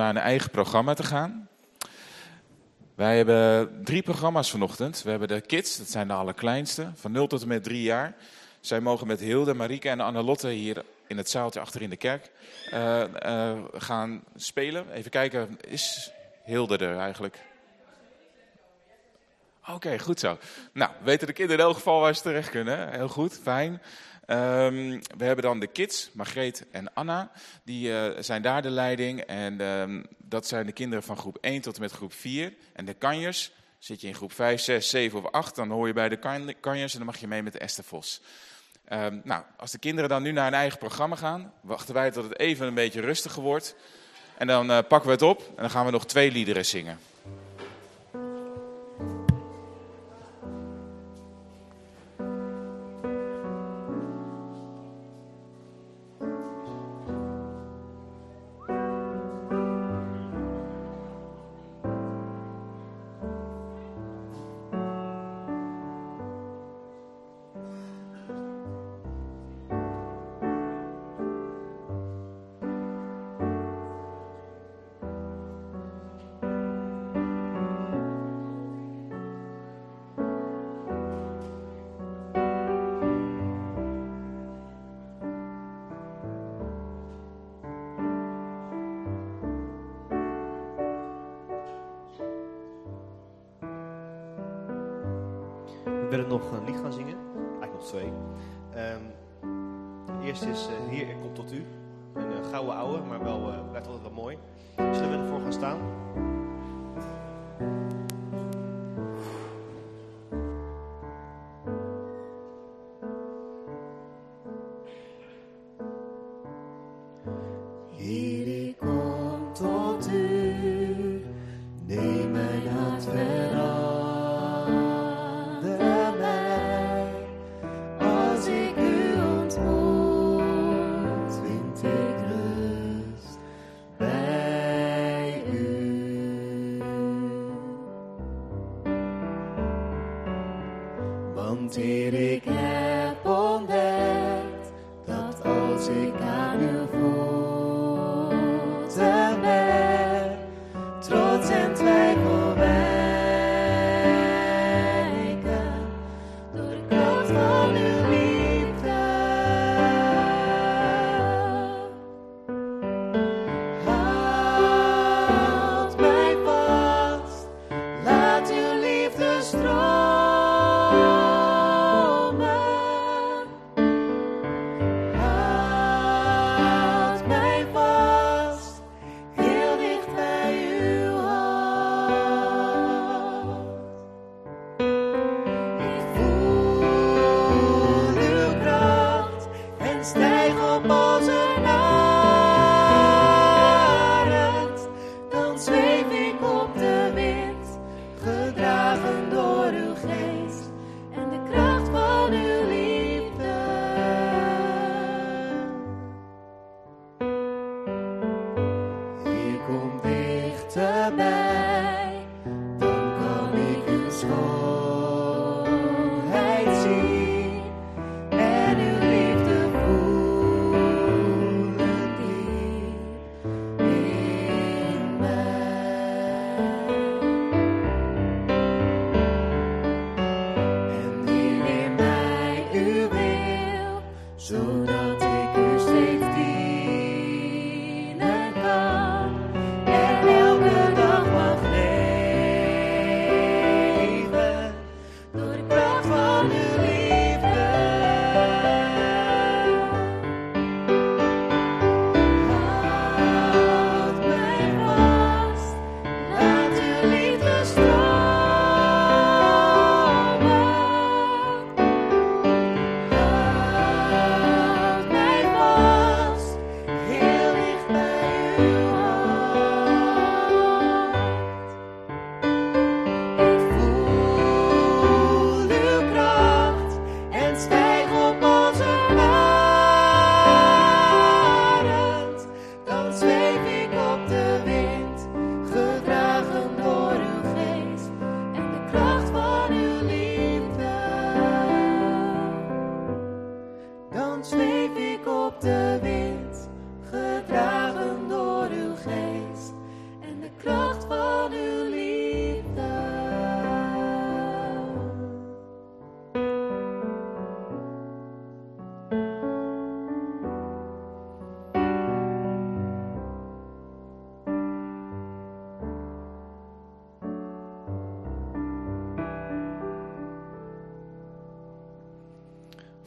naar een eigen programma te gaan. Wij hebben drie programma's vanochtend. We hebben de kids, dat zijn de allerkleinste, van 0 tot en met 3 jaar. Zij mogen met Hilde, Marieke en Annelotte hier in het zaaltje achter in de kerk uh, uh, gaan spelen. Even kijken, is Hilde er eigenlijk? Oké, goed zo. Nou, weten de kinderen in elk geval waar ze terecht kunnen. Heel goed, fijn. Um, we hebben dan de kids, Margreet en Anna. Die uh, zijn daar de leiding. En um, dat zijn de kinderen van groep 1 tot en met groep 4. En de kanjers, zit je in groep 5, 6, 7 of 8, dan hoor je bij de kanjers en dan mag je mee met Esther Vos. Um, nou, als de kinderen dan nu naar een eigen programma gaan, wachten wij tot het even een beetje rustiger wordt. En dan uh, pakken we het op en dan gaan we nog twee liederen zingen. Want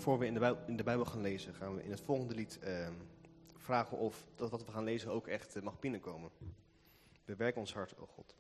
voor we in de, Bijbel, in de Bijbel gaan lezen, gaan we in het volgende lied ehm, vragen of dat wat we gaan lezen ook echt eh, mag binnenkomen. We werken ons hart, oh God.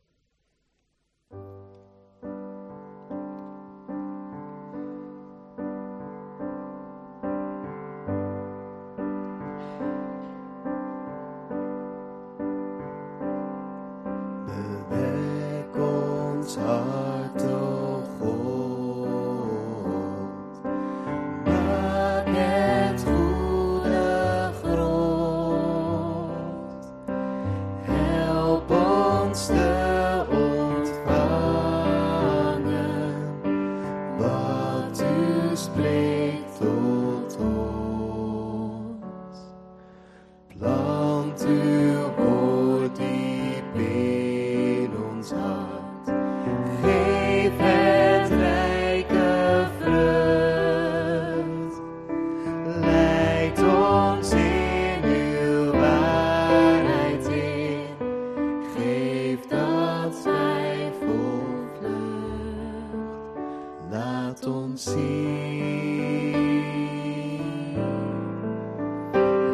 laat ons zien.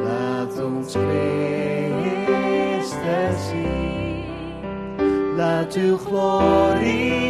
Laat ons Christus zien. Laat uw glorie.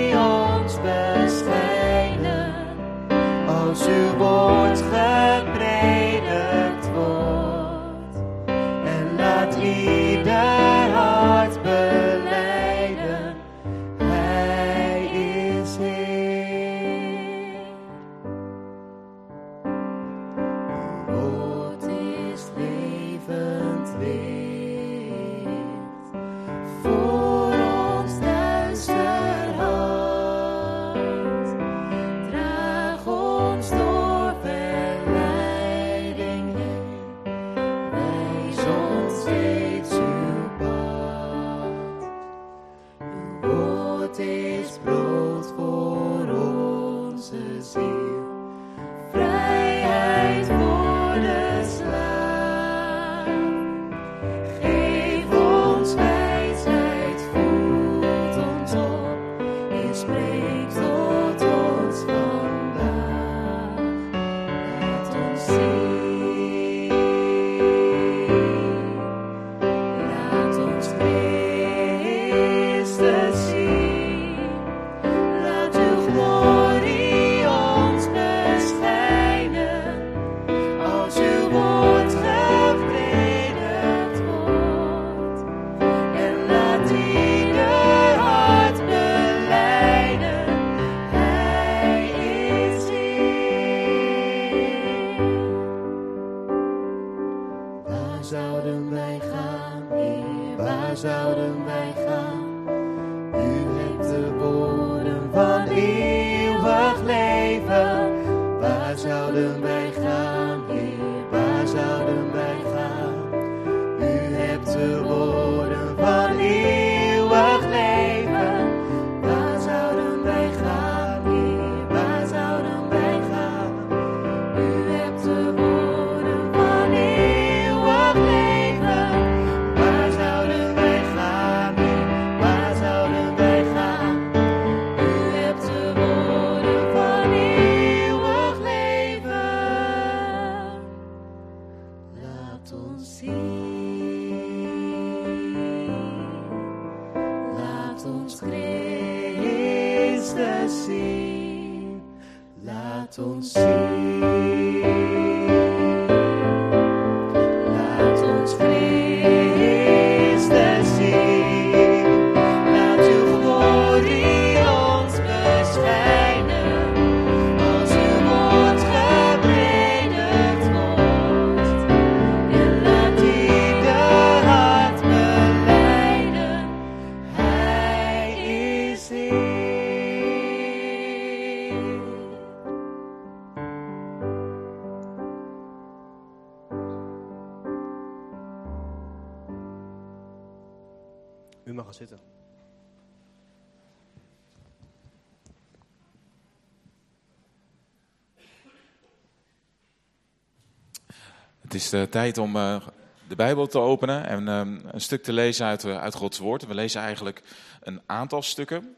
tijd om eh, de Bijbel te openen en ehm, een stuk te lezen uit, eh, uit Gods Woord. We lezen eigenlijk een aantal stukken.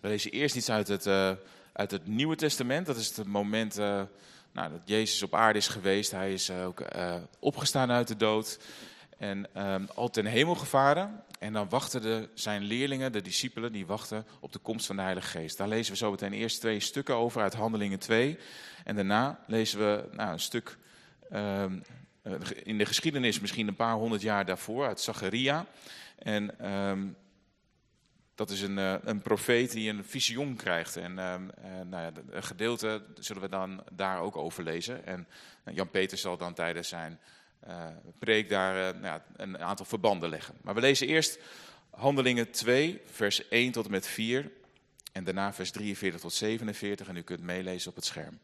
We lezen eerst iets uit het, eh, uit het Nieuwe Testament. Dat is het moment nou, dat Jezus op aarde is geweest. Hij is ook opgestaan uit de dood en ehm, al ten hemel gevaren. En dan wachten de, zijn leerlingen, de discipelen, die wachten op de komst van de Heilige Geest. Daar lezen we zo meteen eerst twee stukken over uit Handelingen 2. En daarna lezen we nou, een stuk ehm, in de geschiedenis, misschien een paar honderd jaar daarvoor, uit Zacharia. En um, dat is een, uh, een profeet die een visioen krijgt. En uh, nou ja, een gedeelte zullen we dan daar ook over lezen. En Jan Peter zal dan tijdens zijn preek daar nou, een aantal verbanden leggen. Maar we lezen eerst Handelingen 2, vers 1 tot en met 4. En daarna vers 43 tot 47. En u kunt meelezen op het scherm.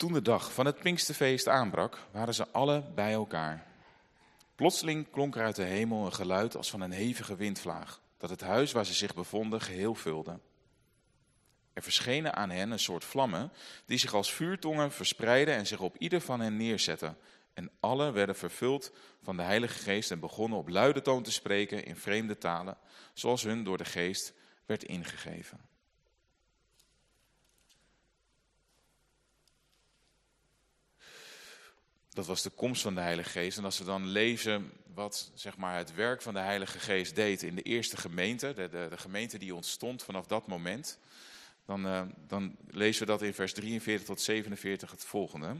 Toen de dag van het Pinksterfeest aanbrak, waren ze alle bij elkaar. Plotseling klonk er uit de hemel een geluid als van een hevige windvlaag, dat het huis waar ze zich bevonden geheel vulde. Er verschenen aan hen een soort vlammen, die zich als vuurtongen verspreidden en zich op ieder van hen neerzetten. En alle werden vervuld van de Heilige Geest en begonnen op luide toon te spreken in vreemde talen, zoals hun door de Geest werd ingegeven. Dat was de komst van de Heilige Geest. En als we dan lezen wat zeg maar, het werk van de Heilige Geest deed in de eerste gemeente, de, de, de gemeente die ontstond vanaf dat moment, dan, uh, dan, lezen we dat in vers 43 tot 47 het volgende.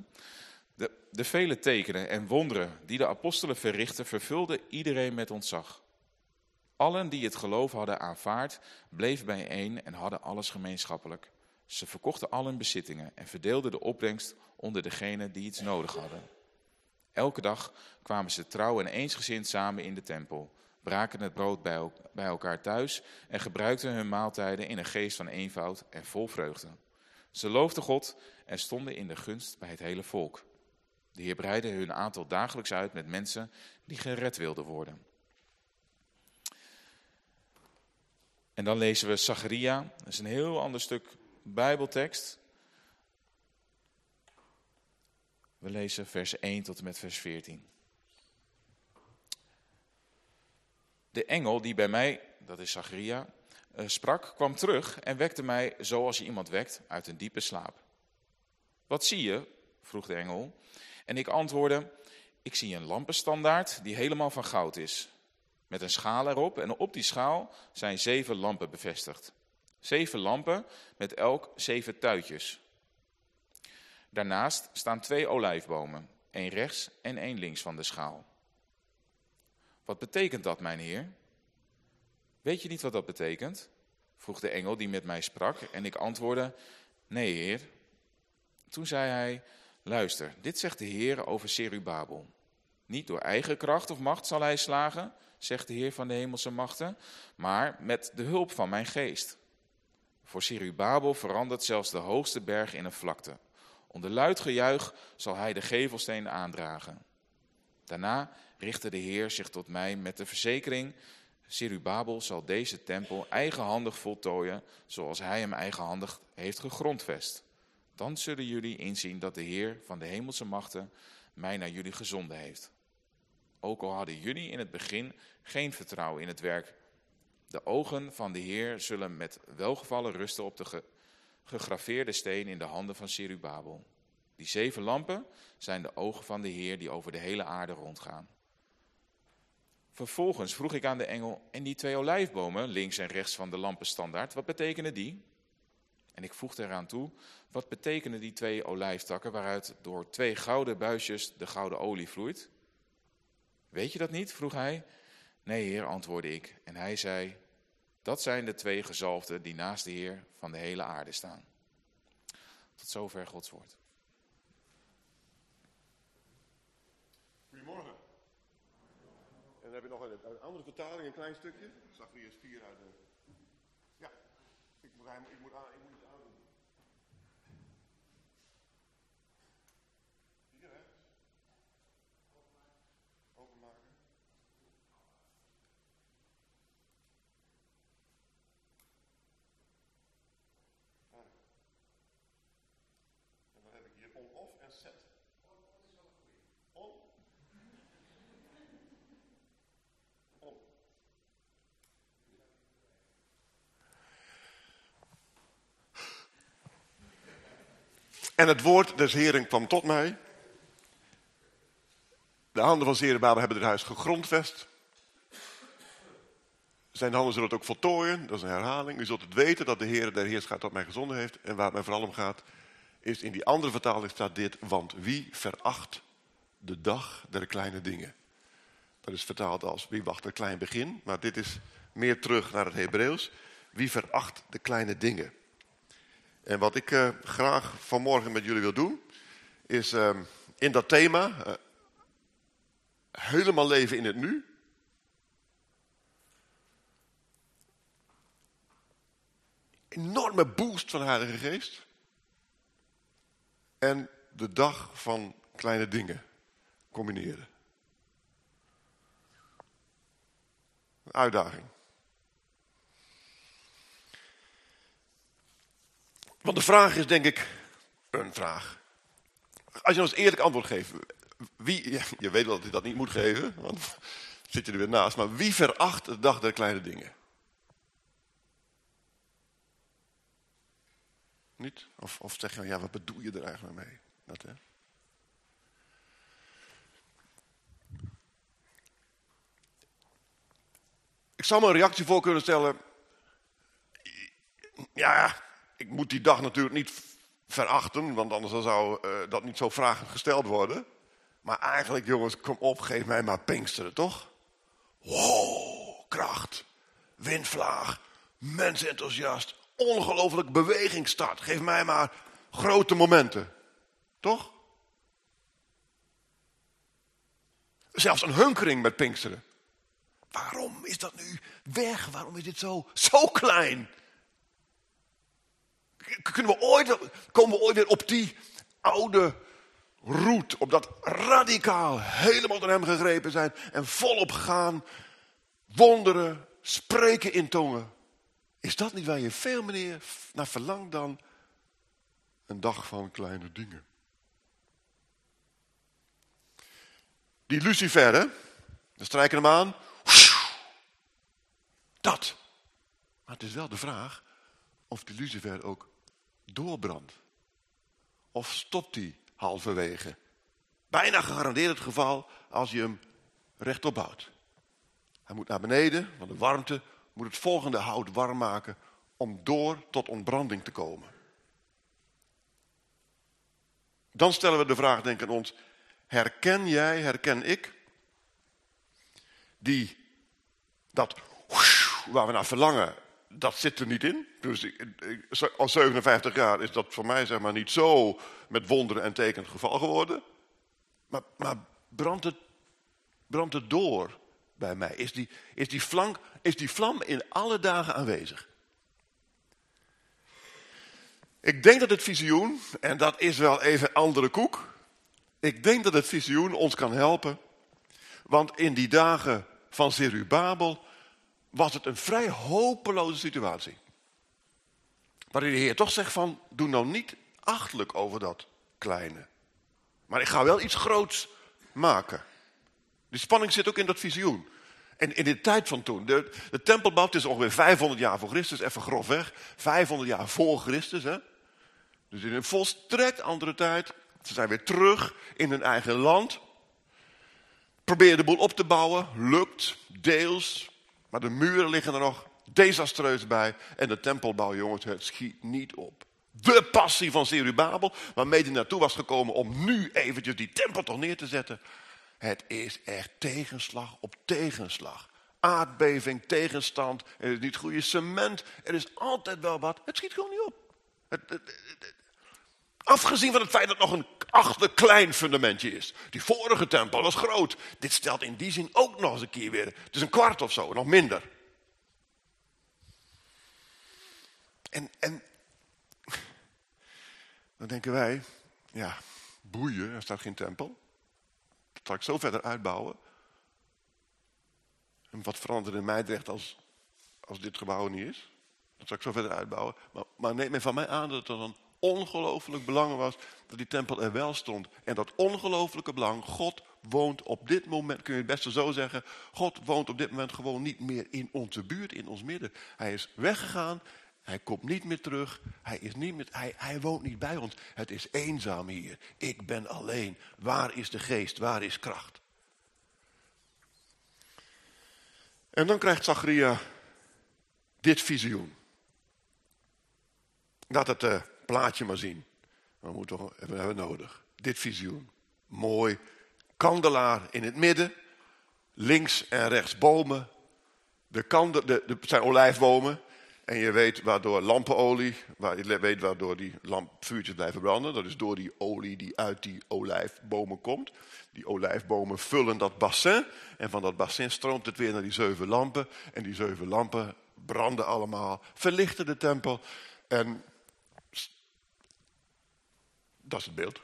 De, de vele tekenen en wonderen die de apostelen verrichtten, vervulden iedereen met ontzag. Allen die het geloof hadden aanvaard, bleven bijeen en hadden alles gemeenschappelijk. Ze verkochten al hun bezittingen en verdeelden de opbrengst onder degenen die iets nodig hadden. Elke dag kwamen ze trouw en eensgezind samen in de tempel, braken het brood bij, elkaar thuis en gebruikten hun maaltijden in een geest van eenvoud en vol vreugde. Ze loofden God en stonden in de gunst bij het hele volk. De Heer breidde hun aantal dagelijks uit met mensen die gered wilden worden. En dan lezen we Zacharia, dat is een heel ander stuk Bijbeltekst. We lezen vers 1 tot en met vers 14. De engel die bij mij, dat is Zacharia, uh, sprak, kwam terug en wekte mij zoals je iemand wekt uit een diepe slaap. Wat zie je? vroeg de engel. En ik antwoordde, ik zie een lampenstandaard die helemaal van goud is. Met een schaal erop en op die schaal zijn zeven lampen bevestigd. Zeven lampen met elk zeven tuitjes. Daarnaast staan twee olijfbomen, één rechts en één links van de schaal. Wat betekent dat, mijn heer? Weet je niet wat dat betekent? vroeg de engel die met mij sprak en ik antwoordde, nee heer. Toen zei hij, luister, dit zegt de heer over Serubabel. Niet door eigen kracht of macht zal hij slagen, zegt de heer van de hemelse machten, maar met de hulp van mijn geest. Voor Serubabel verandert zelfs de hoogste berg in een vlakte. Onder luid gejuich zal hij de gevelsteen aandragen. Daarna richtte de Heer zich tot mij met de verzekering, Serubabel zal deze tempel eigenhandig voltooien, zoals hij hem eigenhandig heeft gegrondvest. Dan zullen jullie inzien dat de Heer van de hemelse machten mij naar jullie gezonden heeft. Ook al hadden jullie in het begin geen vertrouwen in het werk. De ogen van de Heer zullen met welgevallen rusten op de gegraveerde steen in de handen van Serubabel. Die zeven lampen zijn de ogen van de Heer die over de hele aarde rondgaan. Vervolgens vroeg ik aan de engel, en die twee olijfbomen, links en rechts van de lampenstandaard, wat betekenen die? En ik voegde eraan toe, wat betekenen die twee olijftakken waaruit door twee gouden buisjes de gouden olie vloeit? Weet je dat niet? vroeg hij. Nee, heer, antwoordde ik. En hij zei, dat zijn de twee gezalfden die naast de Heer van de hele aarde staan. Tot zover Gods woord. Goedemorgen. En dan heb je nog een, een andere vertaling, een klein stukje. Zacharias 4 uit de... Ja, ik moet, ik moet, aan, ik moet iets aandoen. Hier, hè? Openmaken. En dan heb ik hier on-off en set. On. On. En het woord des Heren kwam tot mij. De handen van Zerubabel hebben het huis gegrondvest. Zijn handen zullen het ook voltooien. Dat is een herhaling. U zult het weten dat de Heer der Heerschaar tot mij gezonden heeft. En waar het mij vooral om gaat, is in die andere vertaling staat dit. Want wie veracht de dag der kleine dingen? Dat is vertaald als wie wacht een klein begin. Maar dit is meer terug naar het Hebreeuws. Wie veracht de kleine dingen? En wat ik uh, graag vanmorgen met jullie wil doen, is uh, in dat thema uh, helemaal leven in het nu. Enorme boost van de Heilige Geest. En de dag van kleine dingen combineren. Een uitdaging. Want de vraag is denk ik een vraag. Als je ons eerlijk antwoord geeft. Wie, je weet wel dat je dat niet moet geven. Want zit je er weer naast. Maar wie veracht de dag der kleine dingen? Niet? Of, of zeg je, ja, wat bedoel je er eigenlijk mee? Dat, hè? Ik zou me een reactie voor kunnen stellen. Ja, ik moet die dag natuurlijk niet verachten, want anders zou uh, dat niet zo vragend gesteld worden. Maar eigenlijk, jongens, kom op, geef mij maar Pinksteren, toch? Wow, kracht, windvlaag, mensenthousiast, ongelooflijk bewegingsstart. Geef mij maar grote momenten, toch? Zelfs een hunkering met Pinksteren. Waarom is dat nu weg? Waarom is dit zo, zo klein? Kunnen we ooit, komen we ooit weer op die oude route, op dat radicaal helemaal door hem gegrepen zijn en volop gaan, wonderen, spreken in tongen. Is dat niet waar je veel meer naar verlangt dan een dag van kleine dingen? Die Lucifer? We strijken hem aan. Dat. Maar het is wel de vraag of die Lucifer ook doorbrandt. Of stopt hij halverwege? Bijna gegarandeerd het geval als je hem rechtop houdt. Hij moet naar beneden, want de warmte moet het volgende hout warm maken om door tot ontbranding te komen. Dan stellen we de vraag, denk aan ons, herken jij, herken ik, die, dat waar we naar verlangen, dat zit er niet in. Dus al 57 jaar is dat voor mij zeg maar niet zo met wonderen en tekenen het geval geworden. Maar, maar brandt, het, brandt het door bij mij? Is die, is, die flank, is die vlam in alle dagen aanwezig? Ik denk dat het visioen, en dat is wel even andere koek. Ik denk dat het visioen ons kan helpen. Want in die dagen van Zerubabel was het een vrij hopeloze situatie. Waarin de Heer toch zegt van, doe nou niet achtelijk over dat kleine. Maar ik ga wel iets groots maken. Die spanning zit ook in dat visioen. En in de tijd van toen, de, de tempelbouw is ongeveer 500 jaar voor Christus, even grofweg. 500 jaar voor Christus, hè. Dus in een volstrekt andere tijd. Ze zijn weer terug in hun eigen land. Probeer de boel op te bouwen, lukt, deels. Maar de muren liggen er nog desastreus bij. En de tempelbouw, jongens, het schiet niet op. De passie van Zerubabel, waarmee hij naartoe was gekomen om nu eventjes die tempel toch neer te zetten. Het is echt tegenslag op tegenslag. Aardbeving, tegenstand, er is niet goede cement, er is altijd wel wat. Het schiet gewoon niet op. Het, het, afgezien van het feit dat het nog een achter klein fundamentje is. Die vorige tempel was groot. Dit stelt in die zin ook nog eens een keer weer. Het is een kwart of zo, nog minder. En, en dan denken wij, ja, boeien, er staat geen tempel. Dat zal ik zo verder uitbouwen. En wat verandert in Meidrecht als, als dit gebouw niet is? Dat zal ik zo verder uitbouwen. Maar, maar neem me van mij aan dat het dan ongelooflijk belang was dat die tempel er wel stond. En dat ongelooflijke belang, God woont op dit moment, kun je het beste zo zeggen, God woont op dit moment gewoon niet meer in onze buurt, in ons midden. Hij is weggegaan Hij komt niet meer terug. Hij, is niet meer, hij, hij woont niet bij ons. Het is eenzaam hier. Ik ben alleen. Waar is de geest? Waar is kracht? En dan krijgt Zacharia dit visioen. Laat het uh, plaatje maar zien. We moeten toch hebben we nodig. Dit visioen. Mooi. Kandelaar in het midden. Links en rechts bomen. De, kandel, de, zijn olijfbomen. En je weet waardoor lampenolie, waar, je weet waardoor die lampvuurtjes blijven branden. Dat is door die olie die uit die olijfbomen komt. Die olijfbomen vullen dat bassin. En van dat bassin stroomt het weer naar die zeven lampen. En die zeven lampen branden allemaal, verlichten de tempel. En dat is het beeld.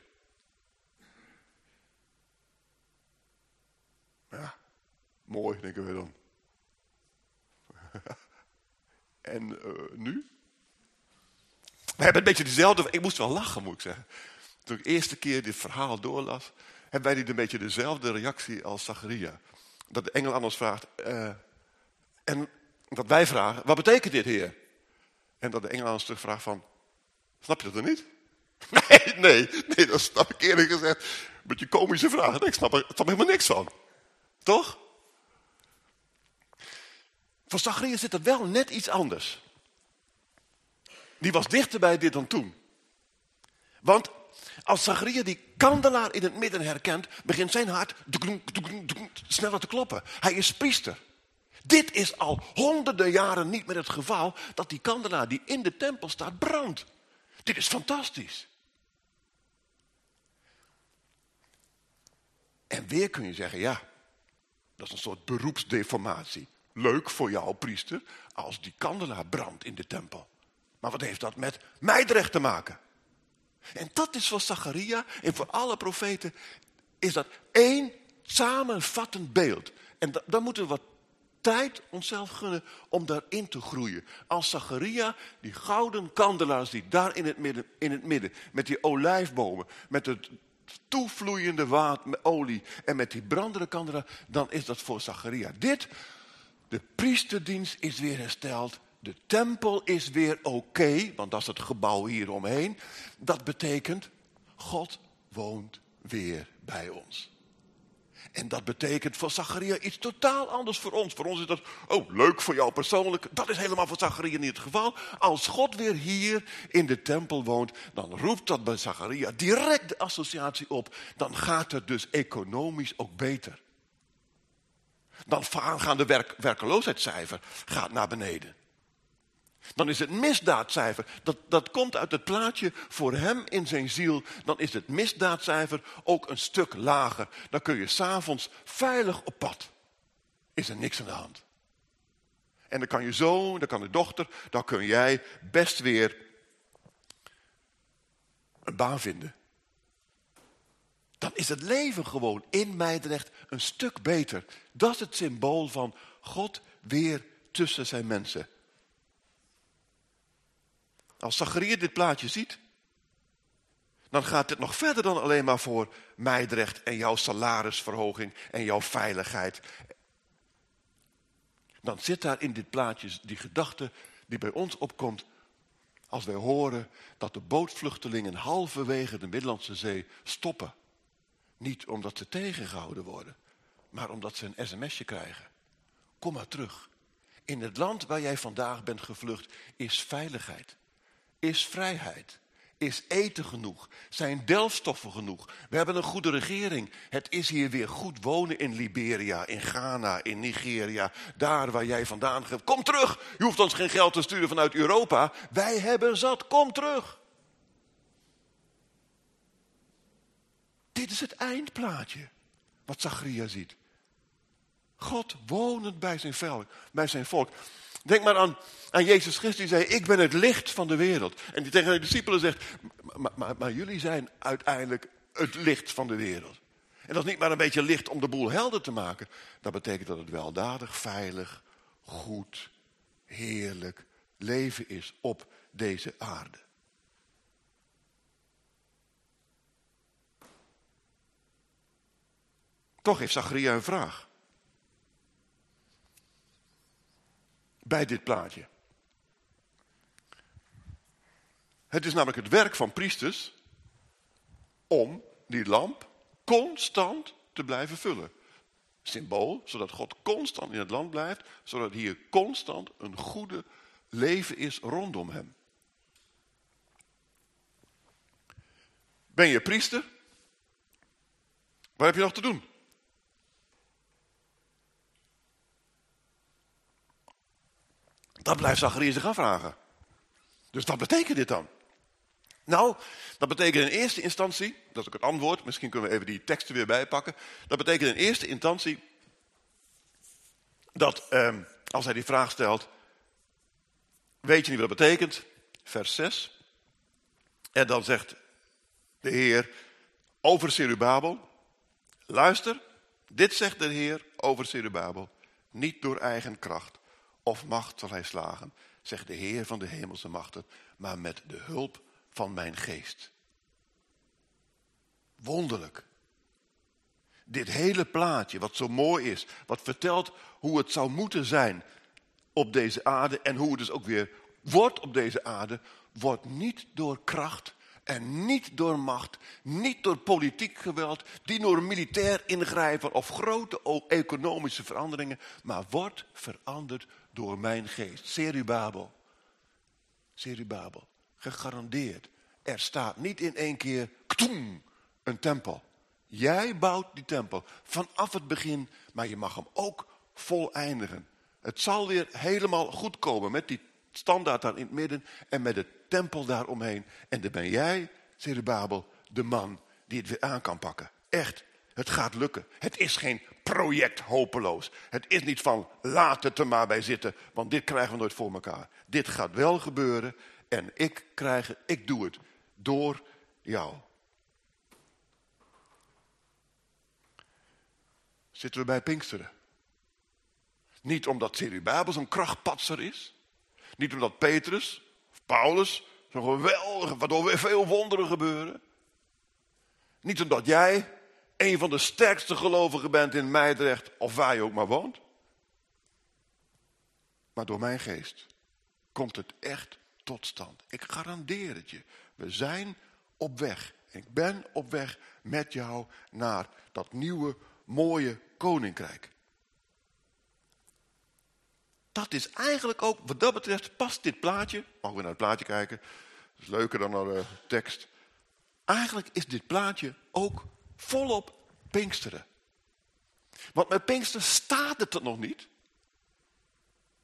Ja, mooi, denken we dan. en uh, nu? We hebben een beetje dezelfde... Ik moest wel lachen, moet ik zeggen. Toen ik de eerste keer dit verhaal doorlas... hebben wij een beetje dezelfde reactie als Zacharia. Dat de engel aan ons vraagt... Uh, en dat wij vragen, wat betekent dit, heer? En dat de engel aan ons terug vraagt van... Snap je dat er niet? Nee, nee, nee, dat snap ik eerlijk gezegd. Een beetje komische vraag. Ik snap er, snap helemaal niks van. Toch? Voor Zacharias zit er wel net iets anders. Die was dichter bij dit dan toen. Want als Zacharias die kandelaar in het midden herkent, begint zijn hart sneller te kloppen. Hij is priester. Dit is al honderden jaren niet meer het geval dat die kandelaar die in de tempel staat brandt. Dit is fantastisch. En weer kun je zeggen, ja, dat is een soort beroepsdeformatie. Leuk voor jou, priester, als die kandelaar brandt in de tempel. Maar wat heeft dat met Meidrecht te maken? En dat is voor Zacharia en voor alle profeten, is dat één samenvattend beeld. En dan moeten we wat tijd onszelf gunnen om daarin te groeien. Als Zacharia, die gouden kandelaars die daar in het midden, in het midden met die olijfbomen, met het toevloeiende water, olie en met die brandende kandelaar, dan is dat voor Zacharia. Dit, de priesterdienst is weer hersteld. De tempel is weer oké, want dat is het gebouw hieromheen. Dat betekent, God woont weer bij ons. En dat betekent voor Zacharia iets totaal anders voor ons. Voor ons is dat, oh leuk voor jou persoonlijk. Dat is helemaal voor Zacharia niet het geval. Als God weer hier in de tempel woont, dan roept dat bij Zacharia direct de associatie op. Dan gaat het dus economisch ook beter. Dan gaan de werk, werkeloosheidscijfer gaat naar beneden. Dan is het misdaadcijfer, dat, dat komt uit het plaatje voor hem in zijn ziel. Dan is het misdaadcijfer ook een stuk lager. Dan kun je s'avonds veilig op pad. Is er niks aan de hand. En dan kan je zoon, dan kan de dochter, dan kun jij best weer een baan vinden. Dan is het leven gewoon in Meidrecht een stuk beter. Dat is het symbool van God weer tussen zijn mensen. Als Zacharia dit plaatje ziet, dan gaat het nog verder dan alleen maar voor Meidrecht en jouw salarisverhoging en jouw veiligheid. Dan zit daar in dit plaatje die gedachte die bij ons opkomt als wij horen dat de bootvluchtelingen halverwege de Middellandse Zee stoppen. Niet omdat ze tegengehouden worden, maar omdat ze een sms'je krijgen. Kom maar terug. In het land waar jij vandaag bent gevlucht is veiligheid. Is vrijheid. Is eten genoeg? Zijn delfstoffen genoeg? We hebben een goede regering. Het is hier weer goed wonen in Liberia, in Ghana, in Nigeria. Daar waar jij vandaan gaat. Kom terug! Je hoeft ons geen geld te sturen vanuit Europa. Wij hebben zat. Kom terug! Dit is het eindplaatje. Wat Zachariah ziet. God wonend bij zijn volk. Bij zijn volk. Denk maar aan, aan Jezus Christus die zei, ik ben het licht van de wereld. En die tegen de discipelen zegt, maar, maar, maar jullie zijn uiteindelijk het licht van de wereld. En dat is niet maar een beetje licht om de boel helder te maken. Dat betekent dat het weldadig, veilig, goed, heerlijk leven is op deze aarde. Toch heeft Zacharia een vraag. Bij dit plaatje. Het is namelijk het werk van priesters om die lamp constant te blijven vullen. Symbool, zodat God constant in het land blijft, zodat hier constant een goede leven is rondom hem. Ben je priester? Wat heb je nog te doen? Dat blijft Zacharias zich afvragen. Dus wat betekent dit dan? Nou, dat betekent in eerste instantie, dat is ook het antwoord, misschien kunnen we even die teksten weer bijpakken. Dat betekent in eerste instantie dat eh, als hij die vraag stelt, weet je niet wat dat betekent? Vers 6. En dan zegt de Heer over Zerubabel, luister, dit zegt de Heer over Zerubabel, niet door eigen kracht of macht zal hij slagen, zegt de Heer van de hemelse machten, maar met de hulp van mijn geest. Wonderlijk. Dit hele plaatje, wat zo mooi is, wat vertelt hoe het zou moeten zijn op deze aarde en hoe het dus ook weer wordt op deze aarde, wordt niet door kracht en niet door macht, niet door politiek geweld, niet door militair ingrijpen of grote economische veranderingen, maar wordt veranderd door mijn geest. Serubabel. Serubabel. Gegarandeerd. Er staat niet in één keer ktoem, een tempel. Jij bouwt die tempel vanaf het begin, maar je mag hem ook voleindigen. Het zal weer helemaal goed komen met die standaard daar in het midden en met de tempel daaromheen. En dan ben jij, Zerubabel, de man die het weer aan kan pakken. Echt, het gaat lukken. Het is geen project hopeloos. Het is niet van laat het er maar bij zitten, want dit krijgen we nooit voor elkaar. Dit gaat wel gebeuren en ik krijg het, ik doe het door jou. Zitten we bij Pinksteren? Niet omdat Zerubabel zo'n krachtpatser is. Niet omdat Petrus of Paulus zo'n geweldige, waardoor weer veel wonderen gebeuren. Niet omdat jij een van de sterkste gelovigen bent in Meidrecht of waar je ook maar woont. Maar door mijn geest komt het echt tot stand. Ik garandeer het je. We zijn op weg. Ik ben op weg met jou naar dat nieuwe, mooie koninkrijk. Dat is eigenlijk ook, wat dat betreft, past dit plaatje. Mag we naar het plaatje kijken? Dat is leuker dan naar de tekst. Eigenlijk is dit plaatje ook volop Pinksteren. Want met Pinksteren staat het er nog niet.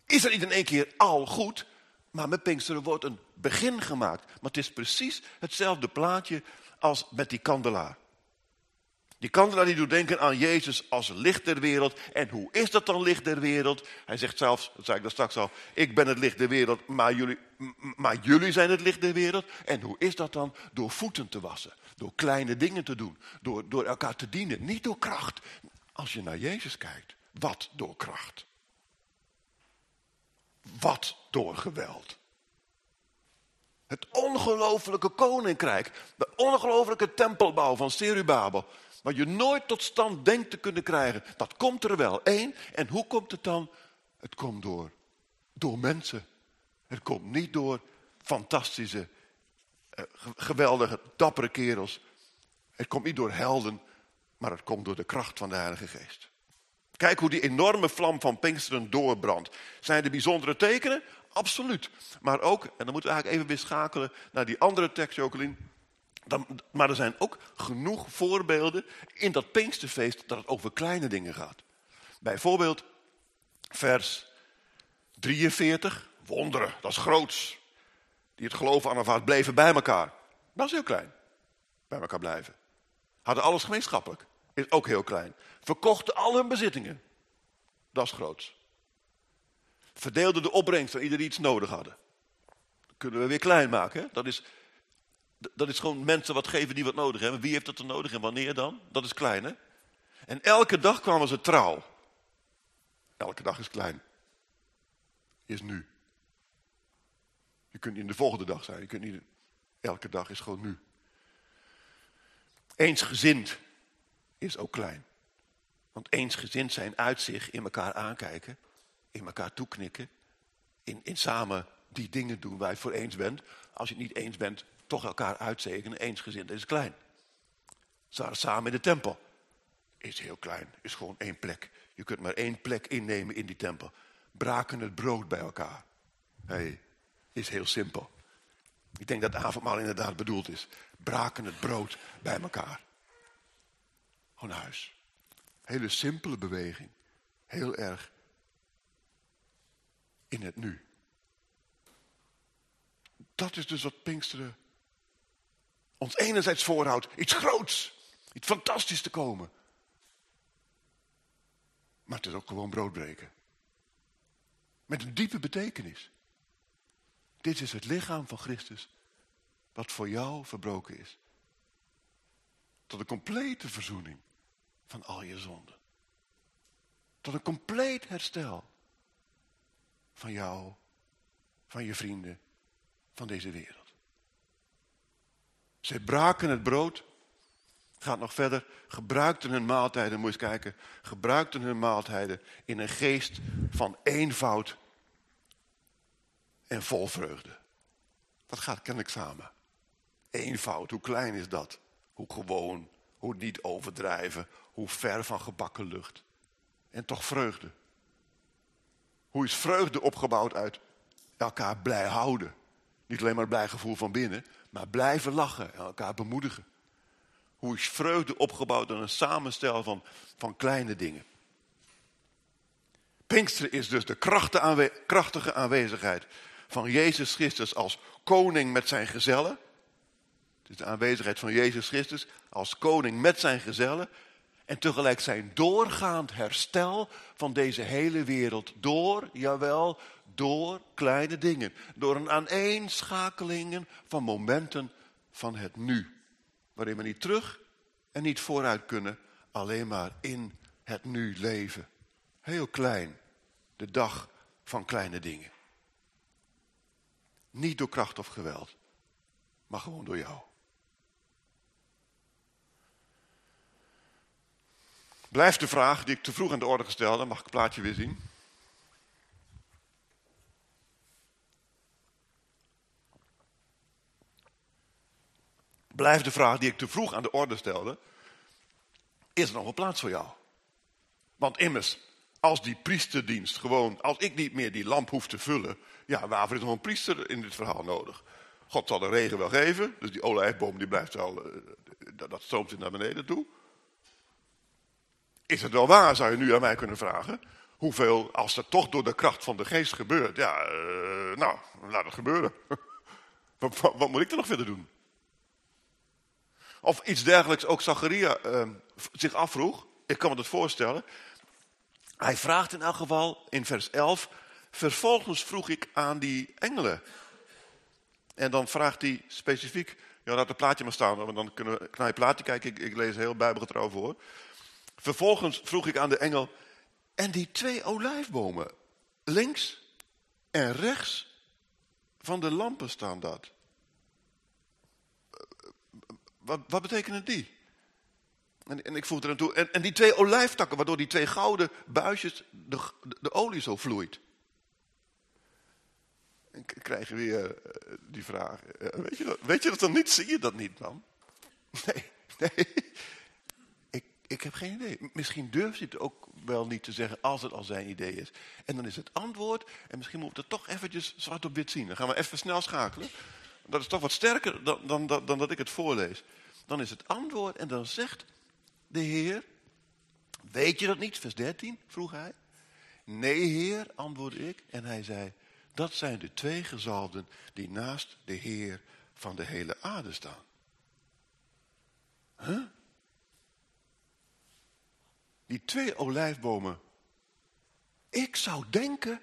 Is er niet in één keer al goed, maar met Pinksteren wordt een begin gemaakt. Maar het is precies hetzelfde plaatje als met die kandelaar. Die kandelaar die doet denken aan Jezus als licht der wereld. En hoe is dat dan licht der wereld? Hij zegt zelfs, dat zei ik daar straks al, ik ben het licht der wereld, maar jullie, maar jullie zijn het licht der wereld. En hoe is dat dan? Door voeten te wassen, door kleine dingen te doen, door, door elkaar te dienen. Niet door kracht. Als je naar Jezus kijkt, wat door kracht? Wat door geweld? Het ongelofelijke koninkrijk, de ongelofelijke tempelbouw van Serubabel, wat je nooit tot stand denkt te kunnen krijgen, dat komt er wel. Eén, en hoe komt het dan? Het komt door, door mensen. Het komt niet door fantastische, eh, geweldige, dappere kerels. Het komt niet door helden, maar het komt door de kracht van de Heilige Geest. Kijk hoe die enorme vlam van Pinksteren doorbrandt. Zijn er bijzondere tekenen? Absoluut. Maar ook, en dan moeten we eigenlijk even weer schakelen naar die andere tekst, Jacqueline. Dan, maar er zijn ook genoeg voorbeelden in dat Pinksterfeest dat het over kleine dingen gaat. Bijvoorbeeld vers 43, wonderen, dat is groots. Die het geloven aanvaard bleven bij elkaar. Dat is heel klein, bij elkaar blijven. Hadden alles gemeenschappelijk, is ook heel klein. Verkochten al hun bezittingen, dat is groots. Verdeelden de opbrengst aan ieder iets nodig hadden. Dat kunnen we weer klein maken, dat is dat is gewoon mensen wat geven die wat nodig hebben. Wie heeft dat er nodig en wanneer dan? Dat is klein, hè? En elke dag kwamen ze trouw. Elke dag is klein. Is nu. Je kunt niet in de volgende dag zijn. Je kunt niet... Elke dag is gewoon nu. Eensgezind is ook klein. Want eensgezind zijn uit zich in elkaar aankijken, in elkaar toeknikken, in, in samen die dingen doen waar je het voor eens bent, als je het niet eens bent, toch elkaar uitzegenen. Eensgezind is klein. Samen in de tempel. Is heel klein, is gewoon één plek. Je kunt maar één plek innemen in die tempel. Braken het brood bij elkaar. Hey, is heel simpel. Ik denk dat avondmaal inderdaad bedoeld is. Braken het brood bij elkaar. Gewoon huis. Hele simpele beweging. Heel erg in het nu. Dat is dus wat Pinksteren ons enerzijds voorhoudt. Iets groots. Iets fantastisch te komen. Maar het is ook gewoon brood breken. Met een diepe betekenis. Dit is het lichaam van Christus. Wat voor jou verbroken is. Tot een complete verzoening van al je zonden. Tot een compleet herstel van jou, van je vrienden, van deze wereld. Zij braken het brood, gaat nog verder, gebruikten hun maaltijden, moet je eens kijken, gebruikten hun maaltijden in een geest van eenvoud en vol vreugde. Dat gaat kennelijk samen. Eenvoud, hoe klein is dat? Hoe gewoon, hoe niet overdrijven, hoe ver van gebakken lucht. En toch vreugde. Hoe is vreugde opgebouwd uit elkaar blij houden? Niet alleen maar blij gevoel van binnen, maar blijven lachen en elkaar bemoedigen. Hoe is vreugde opgebouwd door een samenstel van, van kleine dingen? Pinksteren is dus de krachtige aanwezigheid van Jezus Christus als koning met zijn gezellen. Is de aanwezigheid van Jezus Christus als koning met zijn gezellen. En tegelijk zijn doorgaand herstel van deze hele wereld. Door, jawel, door kleine dingen. Door een aaneenschakelingen van momenten van het nu. Waarin we niet terug en niet vooruit kunnen. Alleen maar in het nu leven. Heel klein. De dag van kleine dingen. Niet door kracht of geweld. Maar gewoon door jou. Blijft de vraag die ik te vroeg aan de orde gestelde. Mag ik het plaatje weer zien? Blijft de vraag die ik te vroeg aan de orde stelde. Is er nog een plaats voor jou? Want immers, als die priesterdienst gewoon, als ik niet meer die lamp hoef te vullen. Ja, waarvoor is nog een priester in dit verhaal nodig? God zal de regen wel geven, dus die olijfboom die blijft wel, eh, dat stroomt naar beneden toe. Is het wel waar, zou je nu aan mij kunnen vragen? Hoeveel, als het toch door de kracht van de geest gebeurt, ja, uh, nou, laat het gebeuren. wat, wat, moet ik er nog verder doen? Of iets dergelijks ook Zacharia uh, zich afvroeg. Ik kan me dat voorstellen. Hij vraagt in elk geval in vers 11. Vervolgens vroeg ik aan die engelen. En dan vraagt hij specifiek. Ja, laat het plaatje maar staan, want dan kunnen we naar je plaatje kijken. Ik, ik lees heel bijbelgetrouw voor. Vervolgens vroeg ik aan de engel, en die twee olijfbomen, links en rechts van de lampen staan dat. Wat, wat betekenen die? En, en ik voeg er aan toe, en, en, die twee olijftakken, waardoor die twee gouden buisjes de, olie zo vloeit. En krijg weer uh, die vraag. Uh, weet, je dat, weet je dat dan niet? Zie je dat niet, man? Nee, nee ik heb geen idee. Misschien durft hij het ook wel niet te zeggen als het al zijn idee is. En dan is het antwoord, en misschien moet het toch eventjes zwart op wit zien. Dan gaan we even snel schakelen. Dat is toch wat sterker dan, dan, dan, dat ik het voorlees. Dan is het antwoord en dan zegt de Heer, weet je dat niet? Vers 13 vroeg hij. Nee Heer, antwoordde ik. En hij zei, dat zijn de twee gezalden die naast de Heer van de hele aarde staan. Huh? die twee olijfbomen. Ik zou denken,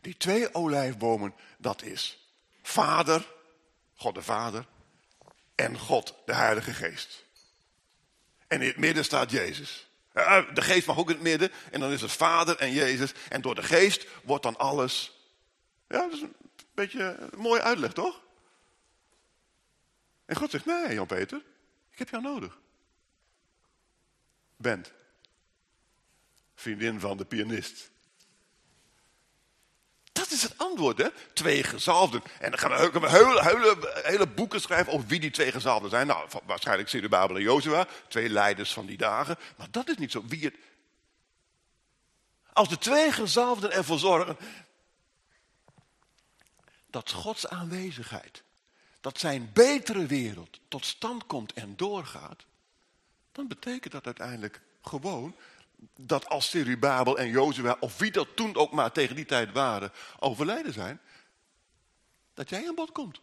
die twee olijfbomen, dat is Vader, God de Vader, en God de Heilige Geest. En in het midden staat Jezus. De geest mag ook in het midden. En dan is het Vader en Jezus. En door de geest wordt dan alles. Ja, dat is een beetje een mooie uitleg, toch? En God zegt, nee Jan-Peter, ik heb jou nodig. Bent vriendin van de pianist. Is het antwoord, hè? Twee gezalfden. En dan gaan we, hele, boeken schrijven over wie die twee gezalfden zijn. Nou, waarschijnlijk Zerubabel en Jozua, twee leiders van die dagen. Maar dat is niet zo. Wie het... Als de twee gezalfden ervoor zorgen dat Gods aanwezigheid, dat zijn betere wereld tot stand komt en doorgaat, dan betekent dat uiteindelijk gewoon dat als Serubabel en Jozua, of wie dat toen ook maar tegen die tijd waren, overleden zijn, dat jij aan bod komt.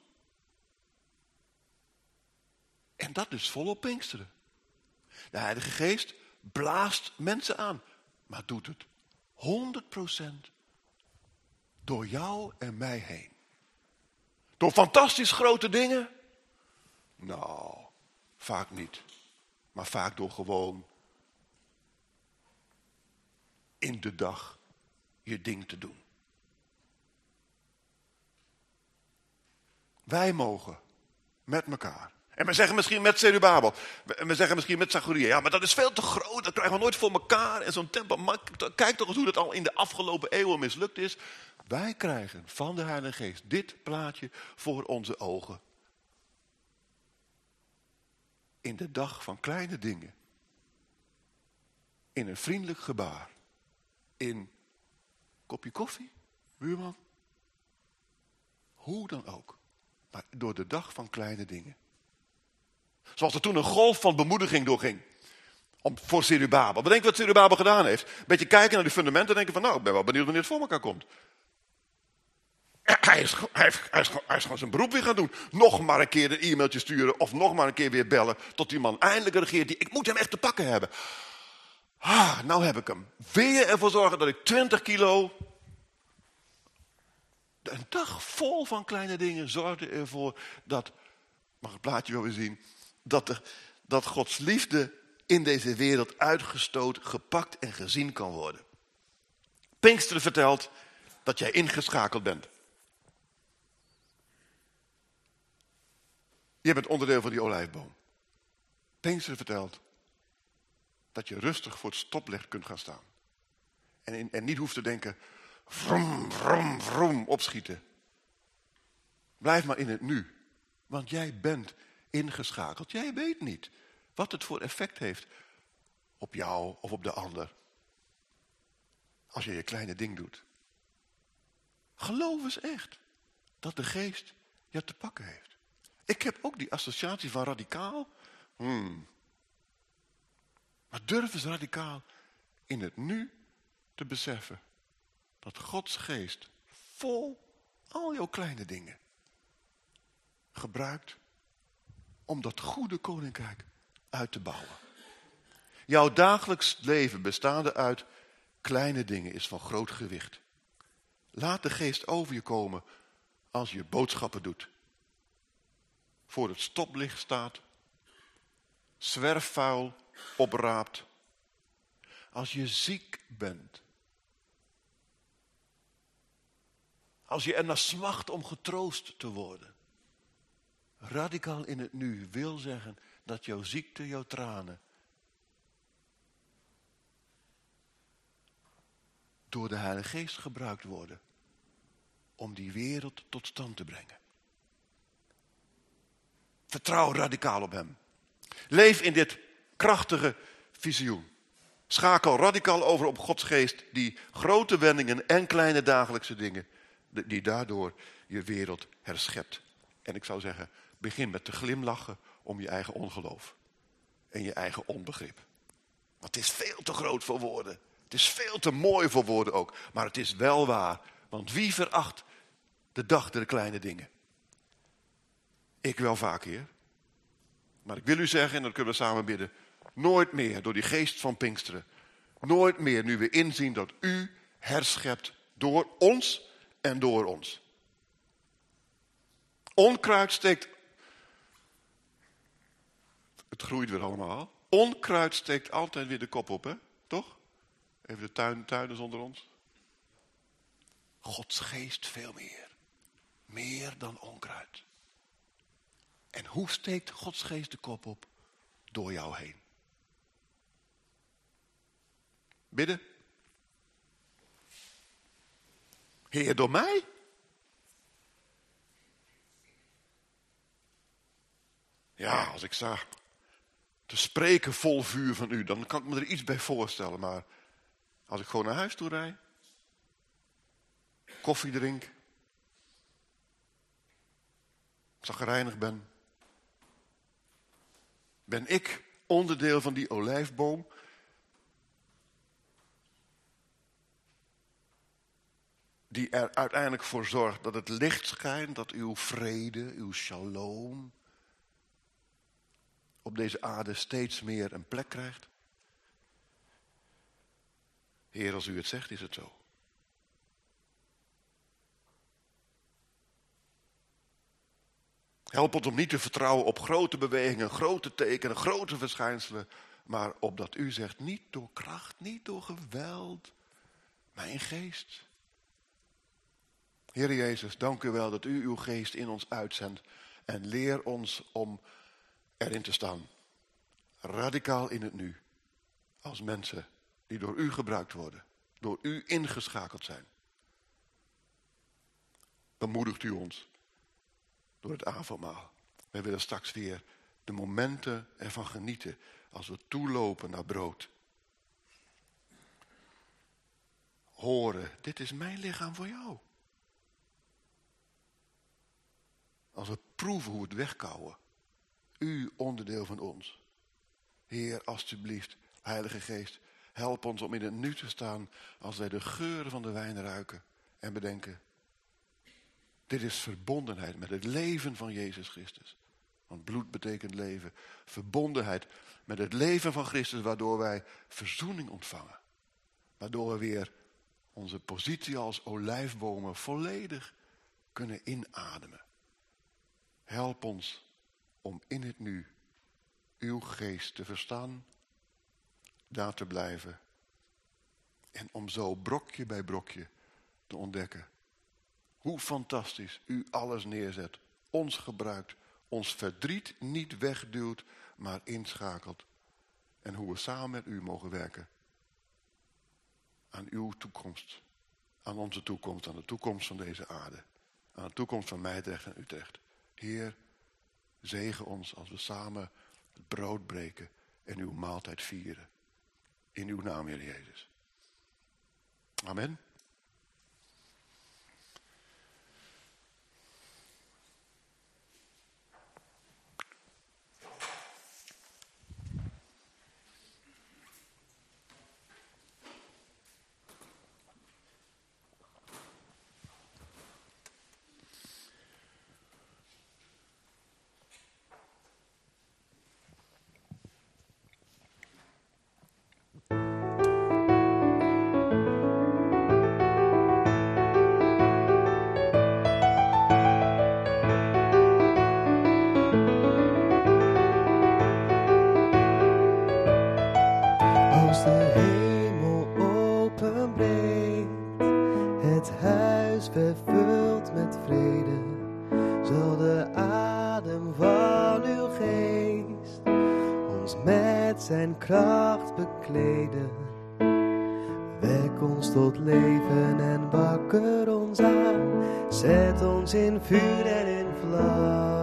En dat is volop Pinksteren. De Heilige Geest blaast mensen aan, maar doet het 100% door jou en mij heen. Door fantastisch grote dingen? Nou, vaak niet. Maar vaak door gewoon in de dag je ding te doen. Wij mogen met elkaar. En we zeggen misschien met Zerubabel. En we zeggen misschien met Zacharia. Ja, maar dat is veel te groot. Dat krijgen we nooit voor elkaar. En zo'n tempel. Kijk toch eens hoe dat al in de afgelopen eeuwen mislukt is. Wij krijgen van de Heilige Geest dit plaatje voor onze ogen. In de dag van kleine dingen. In een vriendelijk gebaar in kopje koffie, buurman. Hoe dan ook. Maar door de dag van kleine dingen. Zoals er toen een golf van bemoediging doorging. Om, voor Zerubabel. Bedenk wat Zerubabel gedaan heeft. Een beetje kijken naar die fundamenten en denken van nou, ik ben wel benieuwd wanneer het voor elkaar komt. Hij is, hij, is, hij, is, hij is gewoon zijn beroep weer gaan doen. Nog maar een keer een e-mailtje sturen of nog maar een keer weer bellen. Tot die man eindelijk regeert. Die, ik moet hem echt te pakken hebben. Ah, nou heb ik hem. Wil je ervoor zorgen dat ik 20 kilo... Een dag vol van kleine dingen zorgde ervoor dat... Mag het plaatje wel weer zien? Dat, er, dat Gods liefde in deze wereld uitgestoot, gepakt en gezien kan worden. Pinkster vertelt dat jij ingeschakeld bent. Je bent onderdeel van die olijfboom. Pinkster vertelt dat je rustig voor het stoplicht kunt gaan staan. En, en niet hoeft te denken, vrom, vrom, vrom, opschieten. Blijf maar in het nu. Want jij bent ingeschakeld. Jij weet niet wat het voor effect heeft op jou of op de ander. Als je je kleine ding doet. Geloof eens echt dat de geest je te pakken heeft. Ik heb ook die associatie van radicaal. Hmm, maar durf eens radicaal in het nu te beseffen dat Gods geest vol al jouw kleine dingen gebruikt om dat goede koninkrijk uit te bouwen. Jouw dagelijks leven bestaande uit kleine dingen is van groot gewicht. Laat de geest over je komen als je boodschappen doet. Voor het stoplicht staat. Zwerfvuil opraapt. Als je ziek bent. Als je er naar smacht om getroost te worden. Radicaal in het nu wil zeggen dat jouw ziekte, jouw tranen. door de Heilige Geest gebruikt worden. om die wereld tot stand te brengen. Vertrouw radicaal op Hem. Leef in dit krachtige visioen. Schakel radicaal over op Gods geest die grote wendingen en kleine dagelijkse dingen, die daardoor je wereld herschept. En ik zou zeggen, begin met te glimlachen om je eigen ongeloof en je eigen onbegrip. Want het is veel te groot voor woorden. Het is veel te mooi voor woorden ook. Maar het is wel waar. Want wie veracht de dag der kleine dingen? Ik wel vaak, heer. Maar ik wil u zeggen, en dan kunnen we samen bidden. Nooit meer door die geest van Pinksteren. Nooit meer nu we inzien dat u herschept door ons en door ons. Onkruid steekt. Het groeit weer allemaal. Onkruid steekt altijd weer de kop op, hè? Toch? Even de tuin, tuinen onder ons. Gods geest veel meer. Meer dan onkruid. En hoe steekt Gods geest de kop op? Door jou heen. Bidden. Heer, door mij? Ja, als ik sta te spreken vol vuur van u, dan kan ik me er iets bij voorstellen. Maar als ik gewoon naar huis toe rijd, koffie drink, zagrijnig ben, ben ik onderdeel van die olijfboom die er uiteindelijk voor zorgt dat het licht schijnt, dat uw vrede, uw shalom op deze aarde steeds meer een plek krijgt? Heer, als u het zegt, is het zo. Help ons om niet te vertrouwen op grote bewegingen, grote tekenen, grote verschijnselen. Maar op dat u zegt, niet door kracht, niet door geweld, in geest. Heer Jezus, dank u wel dat u uw geest in ons uitzendt. En leer ons om erin te staan. Radicaal in het nu. Als mensen die door u gebruikt worden. Door u ingeschakeld zijn. Bemoedigt u ons door het avondmaal. Wij willen straks weer de momenten ervan genieten als we toelopen naar brood. Horen, dit is mijn lichaam voor jou. Als we proeven hoe het wegkouwen. U onderdeel van ons. Heer, alstublieft, Heilige Geest, help ons om in het nu te staan als wij de geuren van de wijn ruiken en bedenken. Dit is verbondenheid met het leven van Jezus Christus. Want bloed betekent leven. Verbondenheid met het leven van Christus, waardoor wij verzoening ontvangen. Waardoor we weer onze positie als olijfbomen volledig kunnen inademen. Help ons om in het nu uw geest te verstaan, daar te blijven. En om zo brokje bij brokje te ontdekken hoe fantastisch u alles neerzet, ons gebruikt, ons verdriet niet wegduwt, maar inschakelt. En hoe we samen met u mogen werken aan uw toekomst, aan onze toekomst, aan de toekomst van deze aarde, aan de toekomst van Meidrecht en Utrecht. Heer, zegen ons als we samen het brood breken en uw maaltijd vieren. In uw naam, Heer Jezus. Amen. Met zijn kracht bekleden. Wek ons tot leven en wakker ons aan, zet ons in vuur en in vlam.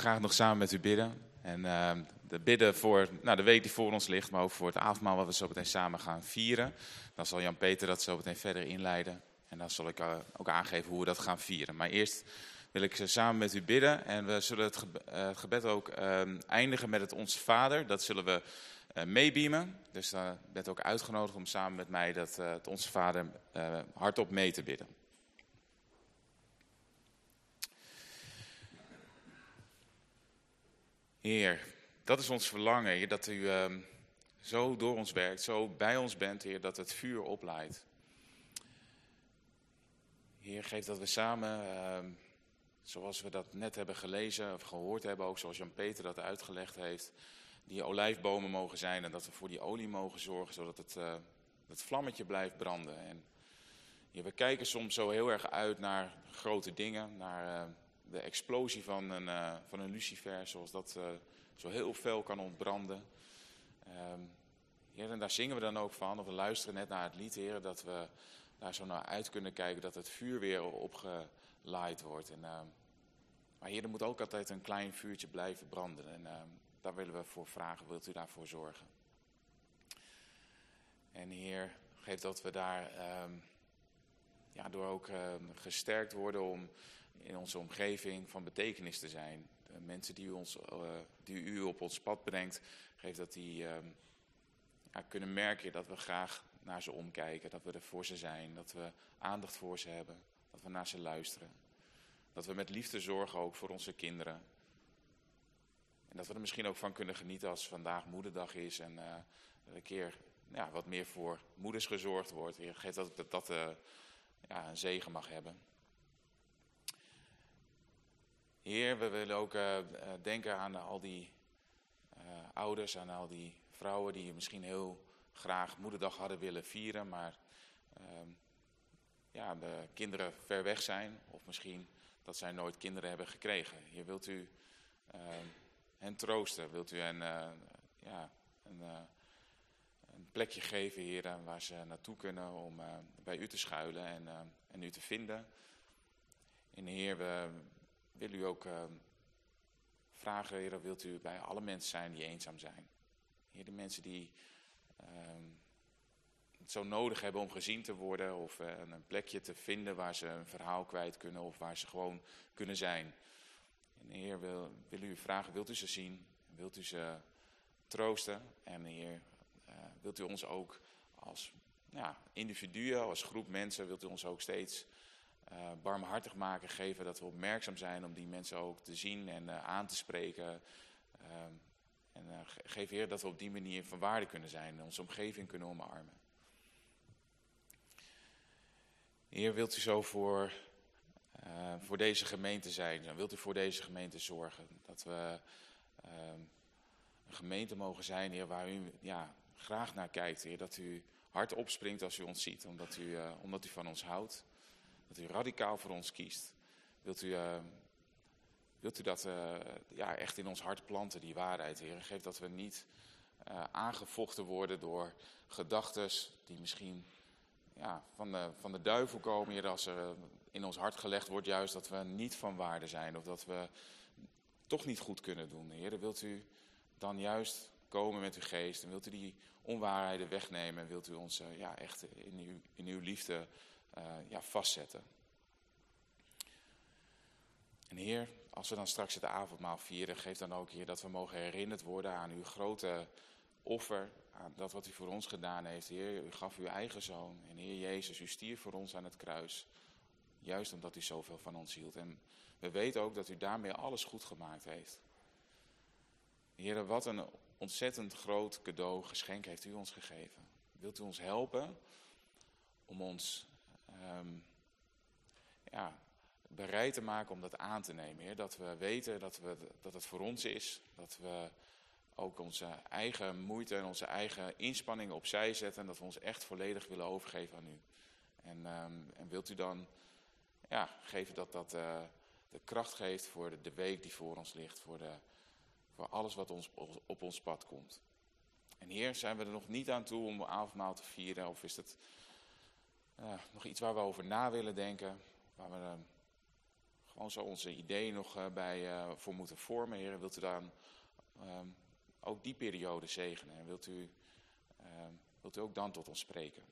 Graag nog samen met u bidden. En ehm, de bidden voor nou, de week die voor ons ligt, maar ook voor het avondmaal wat we zo meteen samen gaan vieren. Dan zal Jan-Peter dat zo meteen verder inleiden. En dan zal ik eh, ook aangeven hoe we dat gaan vieren. Maar eerst wil ik samen met u bidden. En we zullen het gebed, uh, het gebed ook ehm, eindigen met het Onze Vader. Dat zullen we uh, meebeamen. Dus uh, bent ook uitgenodigd om samen met mij dat, het Onze Vader hardop mee te bidden. Heer, dat is ons verlangen, Heer, dat u uh, zo door ons werkt, zo bij ons bent, Heer, dat het vuur opleidt. Heer, geef dat we samen, uh, zoals we dat net hebben gelezen of gehoord hebben, ook zoals Jan-Peter dat uitgelegd heeft, die olijfbomen mogen zijn en dat we voor die olie mogen zorgen, zodat het, uh, het vlammetje blijft branden. En we kijken soms zo heel erg uit naar grote dingen, naar uh, de explosie van een, uh, van een lucifer, zoals dat uh, zo heel fel kan ontbranden. Um, Heer, en daar zingen we dan ook van, of we luisteren net naar het lied, Heer, dat we daar zo naar uit kunnen kijken dat het vuur weer opgelaaid wordt. En, uh, maar Heer, er moet ook altijd een klein vuurtje blijven branden. En daar willen we voor vragen, wilt u daarvoor zorgen? En Heer, geef dat we daar ja, door ook gesterkt worden om in onze omgeving van betekenis te zijn. De mensen die u, ons, uh, die u op ons pad brengt, geeft dat die ja, kunnen merken dat we graag naar ze omkijken. Dat we er voor ze zijn, dat we aandacht voor ze hebben, dat we naar ze luisteren. Dat we met liefde zorgen ook voor onze kinderen. En dat we er misschien ook van kunnen genieten als vandaag moederdag is en uh, een keer ja, wat meer voor moeders gezorgd wordt. Geeft dat dat, dat uh, ja, een zegen mag hebben. Heer, we willen ook uh, denken aan al die uh, ouders, aan al die vrouwen die misschien heel graag moederdag hadden willen vieren, maar uh, ja, de kinderen ver weg zijn of misschien dat zij nooit kinderen hebben gekregen. Hier wilt u ehm, hen troosten, wilt u hen eh, ja, een, een, plekje geven, Heer, waar ze naartoe kunnen om bij u te schuilen en, en u te vinden. En Heer, we wil u ook uh, vragen, Heer, wilt u bij alle mensen zijn die eenzaam zijn? Heer, de mensen die uh, het zo nodig hebben om gezien te worden of uh, een plekje te vinden waar ze een verhaal kwijt kunnen of waar ze gewoon kunnen zijn. En Heer, wil, wil u vragen, wilt u ze zien? Wilt u ze troosten? En Heer, uh, wilt u ons ook als ja, individuen, als groep mensen, wilt u ons ook steeds uh, barmhartig maken, geven dat we opmerkzaam zijn om die mensen ook te zien en uh, aan te spreken. Uh, en uh, geef Heer dat we op die manier van waarde kunnen zijn onze omgeving kunnen omarmen. Heer, wilt u zo voor, voor deze gemeente zijn? Dan wilt u voor deze gemeente zorgen? Dat we ehm, een gemeente mogen zijn, Heer, waar u ja, graag naar kijkt, Heer. Dat u hard opspringt als u ons ziet, omdat u, omdat u van ons houdt. Dat u radicaal voor ons kiest. Wilt u, uh, wilt u dat uh, ja, echt in ons hart planten, die waarheid, Heer? Geef dat we niet uh, aangevochten worden door gedachten die misschien ja, van, de, van de duivel komen. Heer, als er in ons hart gelegd wordt juist dat we niet van waarde zijn. Of dat we toch niet goed kunnen doen. Heer, wilt u dan juist komen met uw geest. En wilt u die onwaarheden wegnemen. En wilt u ons ja, echt in uw, in uw liefde uh, ja, vastzetten. En Heer, als we dan straks het avondmaal vieren, geef dan ook, Heer, dat we mogen herinnerd worden aan uw grote offer, aan dat wat u voor ons gedaan heeft. Heer, u gaf uw eigen zoon. En Heer Jezus, u stierf voor ons aan het kruis. Juist omdat u zoveel van ons hield. En we weten ook dat u daarmee alles goed gemaakt heeft. Heer, wat een ontzettend groot cadeau, geschenk heeft u ons gegeven. Wilt u ons helpen om ons um, ja, bereid te maken om dat aan te nemen. Heer. Dat we weten dat, we, dat het voor ons is. Dat we ook onze eigen moeite en onze eigen inspanningen opzij zetten. En dat we ons echt volledig willen overgeven aan u. En, um, en wilt u dan ja, geven dat dat uh, de kracht geeft voor de, de, week die voor ons ligt. Voor, de, voor alles wat ons, op, op ons pad komt. En Heer, zijn we er nog niet aan toe om avondmaal te vieren? Of is het uh, nog iets waar we over na willen denken? Waar we uh, gewoon zo onze ideeën nog eh, bij eh, voor moeten vormen. Heer, wilt u dan ehm, ook die periode zegenen? En wilt u, ehm, wilt u ook dan tot ons spreken?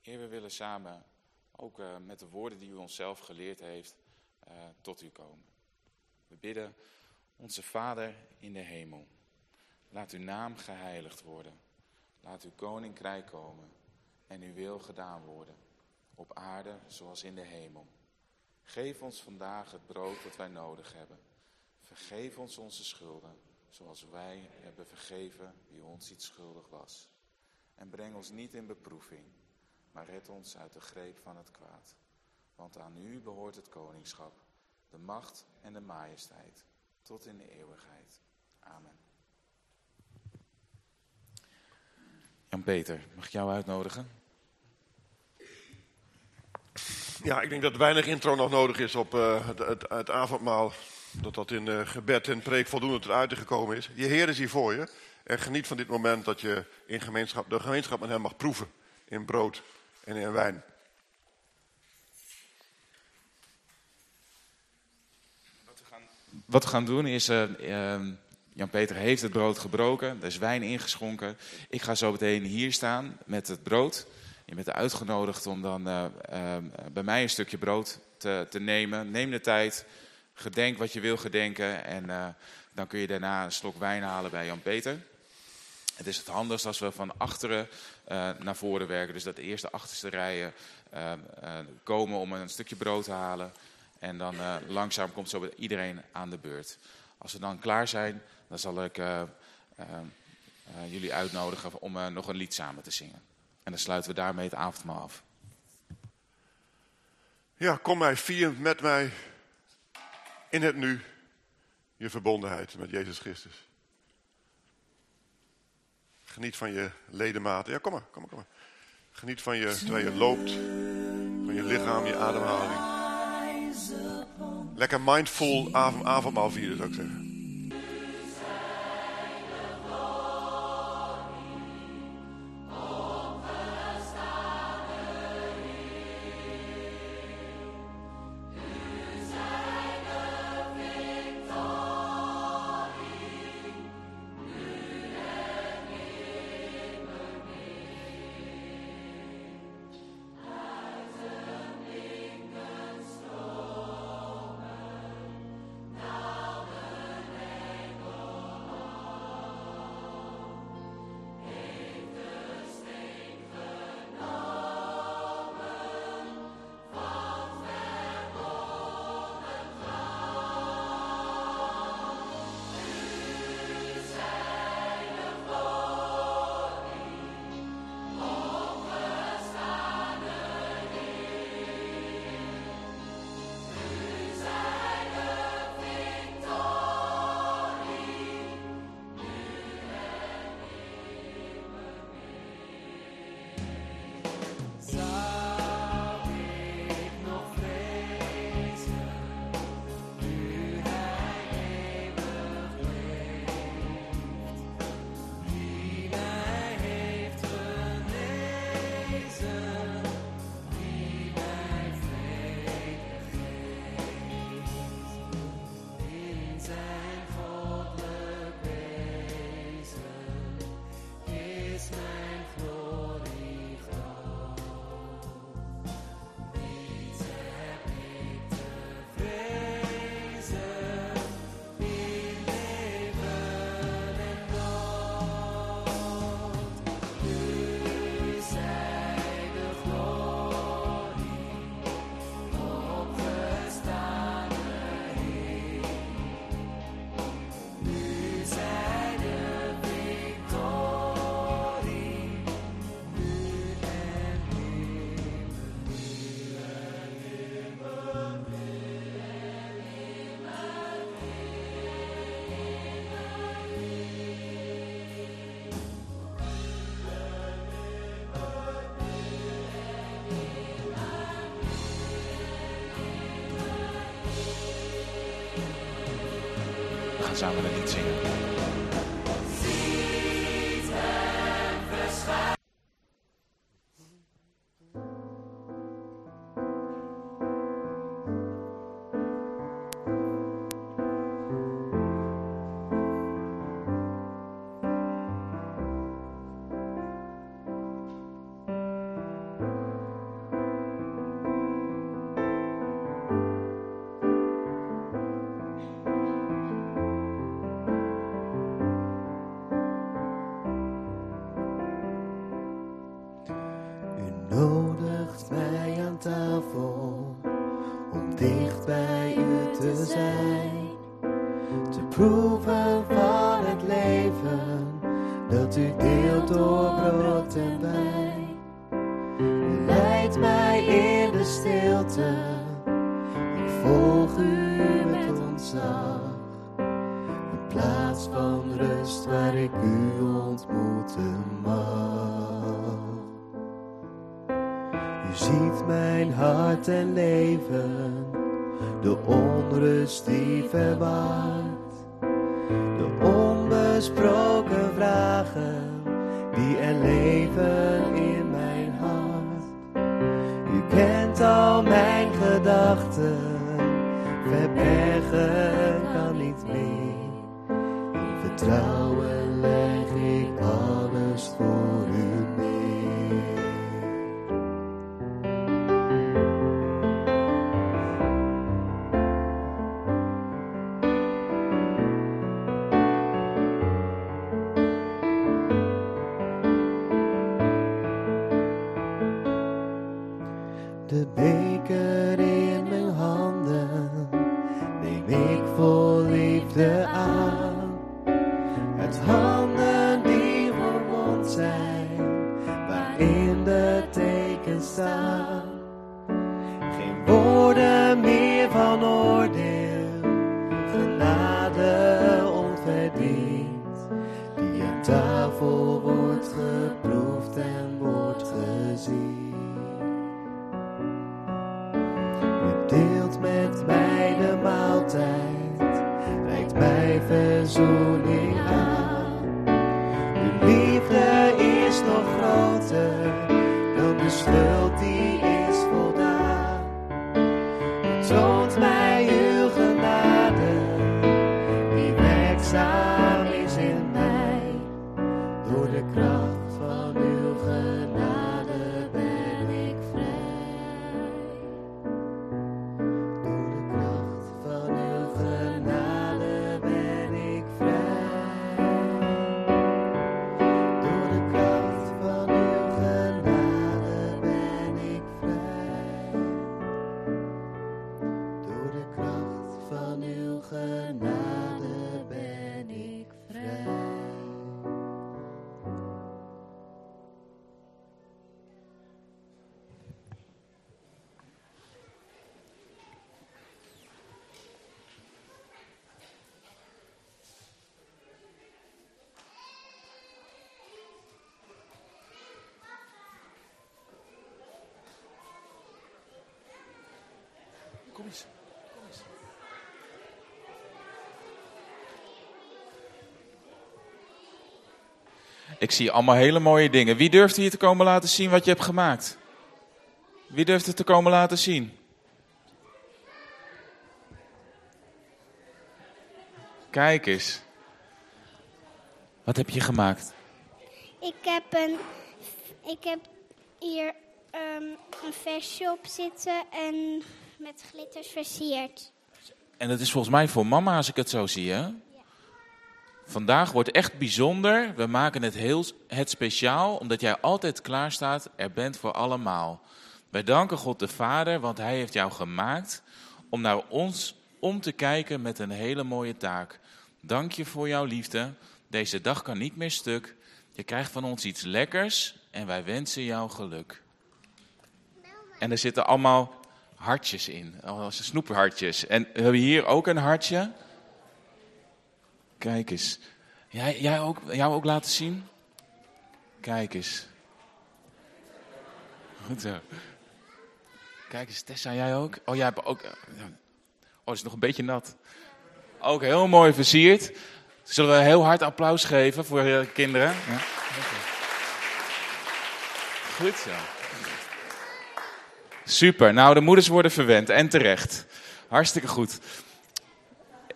Heer, we willen samen ook eh, met de woorden die u onszelf geleerd heeft, eh, tot u komen. We bidden, onze Vader in de hemel, laat uw naam geheiligd worden. Laat uw koninkrijk komen en uw wil gedaan worden, op aarde zoals in de hemel. Geef ons vandaag het brood dat wij nodig hebben. Vergeef ons onze schulden, zoals wij hebben vergeven wie ons iets schuldig was. En breng ons niet in beproeving, maar red ons uit de greep van het kwaad. Want aan u behoort het koningschap, de macht en de majesteit, tot in de eeuwigheid. Amen. Jan-Peter, mag ik jou uitnodigen? Ja, ik denk dat weinig intro nog nodig is op uh, het, het, het, avondmaal. Dat dat in uh, gebed en preek voldoende tot uiting gekomen is. Je Heer is hier voor je. En geniet van dit moment dat je in gemeenschap, de gemeenschap met hem mag proeven. In brood en in wijn. Wat we gaan, wat we gaan doen is... Uh, Jan-Peter heeft het brood gebroken, er is wijn ingeschonken. Ik ga zo meteen hier staan met het brood. Je bent uitgenodigd om dan uh, uh, bij mij een stukje brood te, te, nemen. Neem de tijd, gedenk wat je wil gedenken en uh, dan kun je daarna een slok wijn halen bij Jan-Peter. Het is het handigst als we van achteren naar voren werken. Dus dat de eerste achterste rijen komen om een stukje brood te halen. En dan langzaam komt zo iedereen aan de beurt. Als we dan klaar zijn, dan zal ik jullie uitnodigen om nog een lied samen te zingen. En dan sluiten we daarmee het avondmaal af. Ja, kom mij vierend met mij in het nu je verbondenheid met Jezus Christus. Geniet van je ledematen. Ja, kom maar, kom maar, kom maar. Geniet van je, terwijl je loopt, van je lichaam, je ademhaling. Lekker mindful avond, avondmaal vieren, zou ik zeggen. Samen een lied zingen. nodigt Ik zie allemaal hele mooie dingen. Wie durft hier te komen laten zien wat je hebt gemaakt? Wie durft het te komen laten zien? Kijk eens. Wat heb je gemaakt? Ik heb, een, ik heb hier ehm, een versje op zitten en met glitters versierd. En dat is volgens mij voor mama als ik het zo zie, hè? Vandaag wordt echt bijzonder. We maken het heel het speciaal, omdat jij altijd klaar staat, er bent voor allemaal. Wij danken God de Vader, want Hij heeft jou gemaakt om naar ons om te kijken met een hele mooie taak. Dank je voor jouw liefde. Deze dag kan niet meer stuk. Je krijgt van ons iets lekkers en wij wensen jou geluk. En er zitten allemaal hartjes in, als snoephartjes. En we hebben hier ook een hartje. Kijk eens. Jij, jij ook, jou ook laten zien? Kijk eens. Goed zo. Kijk eens, Tessa, jij ook? Oh, jij hebt ook... Oh, het is nog een beetje nat. Ook heel mooi versierd. Zullen we een heel hard applaus geven voor de kinderen? Ja. Goed zo. Super. Nou, de moeders worden verwend en terecht. Hartstikke goed.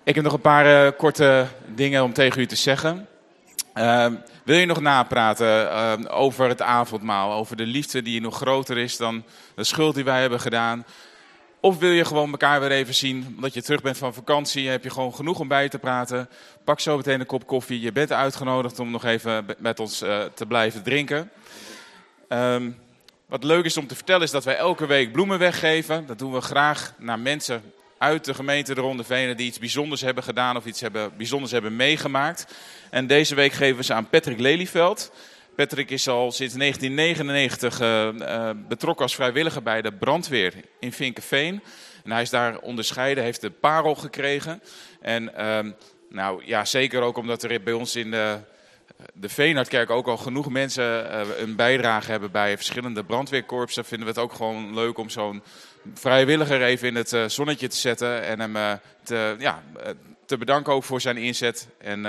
Ik heb nog een paar uh, korte dingen om tegen u te zeggen. Uh, wil je nog napraten uh, over het avondmaal, over de liefde die nog groter is dan de schuld die wij hebben gedaan? Of wil je gewoon elkaar weer even zien, omdat je terug bent van vakantie, heb je gewoon genoeg om bij te praten. Pak zo meteen een kop koffie. Je bent uitgenodigd om nog even met ons uh, te blijven drinken. Um, wat leuk is om te vertellen is dat wij elke week bloemen weggeven. Dat doen we graag naar mensen uit de gemeente de Ronde Venen die iets bijzonders hebben gedaan of iets hebben, bijzonders hebben meegemaakt. En deze week geven we ze aan Patrick Lelyveld. Patrick is al sinds 1999 uh, uh, betrokken als vrijwilliger bij de brandweer in Vinkenveen. En hij is daar onderscheiden, heeft de parel gekregen. En uh, nou ja, zeker ook omdat er bij ons in de, de ook al genoeg mensen uh, een bijdrage hebben bij verschillende brandweerkorpsen. Vinden we het ook gewoon leuk om zo'n vrijwilliger even in het uh, zonnetje te zetten. En hem uh, te, ja, te bedanken ook voor zijn inzet. En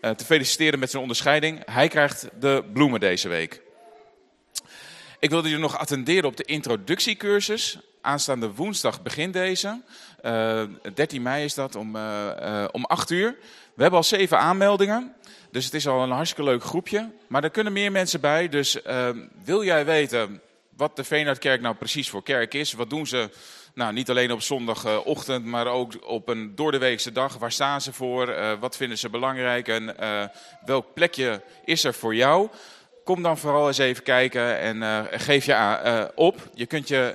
te feliciteren met zijn onderscheiding. Hij krijgt de bloemen deze week. Ik wilde jullie nog attenderen op de introductiecursus. Aanstaande woensdag begint deze. Uh, 13 mei is dat om, uh, om 8 uur. We hebben al zeven aanmeldingen. Dus het is al een hartstikke leuk groepje. Maar er kunnen meer mensen bij. Dus wil jij weten wat de Veenhardkerk nou precies voor kerk is? Wat doen ze nou, niet alleen op zondagochtend, maar ook op een doordeweekse dag. Waar staan ze voor? wat vinden ze belangrijk? En welk plekje is er voor jou? Kom dan vooral eens even kijken en geef je aan, op. Je kunt je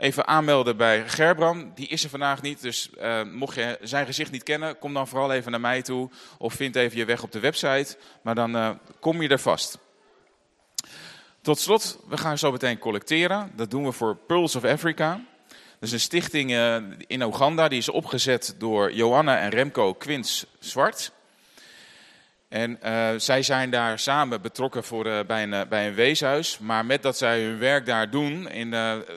even aanmelden bij Gerbram. Die is er vandaag niet, dus uh, mocht je zijn gezicht niet kennen, kom dan vooral even naar mij toe. Of vind even je weg op de website, maar dan uh, kom je er vast. Tot slot, we gaan zo meteen collecteren. Dat doen we voor Pearls of Africa. Dat is een stichting uh, in Oeganda, die is opgezet door Johanna en Remco Quins Zwart. En uh, zij zijn daar samen betrokken voor, uh, bij, een, bij een weeshuis. Maar met dat zij hun werk daar doen,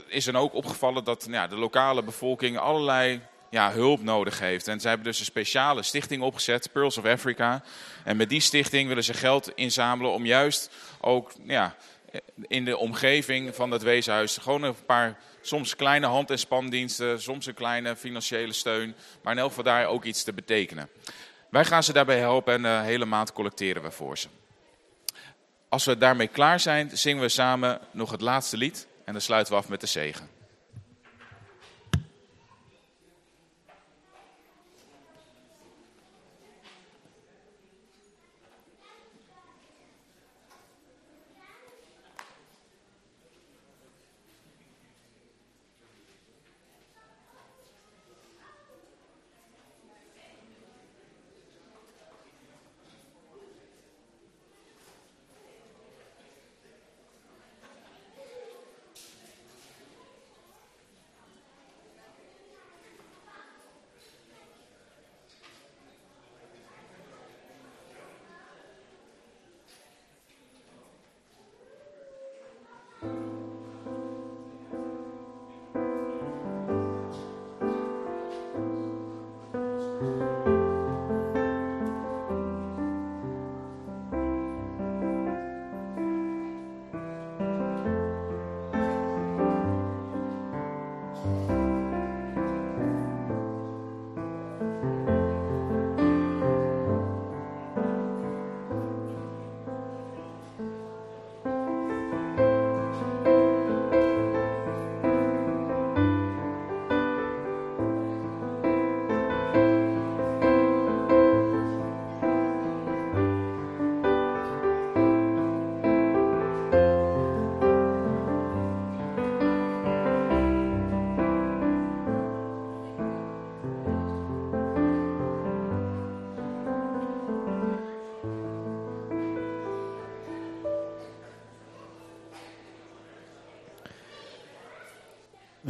is er ook opgevallen dat ja, de lokale bevolking allerlei ja, hulp nodig heeft. En zij hebben dus een speciale stichting opgezet, Pearls of Africa. En met die stichting willen ze geld inzamelen om juist ook ja, in de omgeving van dat weeshuis gewoon een paar soms kleine hand- en spandiensten, soms een kleine financiële steun, maar in elk geval daar ook iets te betekenen. Wij gaan ze daarbij helpen en een hele maand collecteren we voor ze. Als we daarmee klaar zijn, zingen we samen nog het laatste lied en dan sluiten we af met de zegen.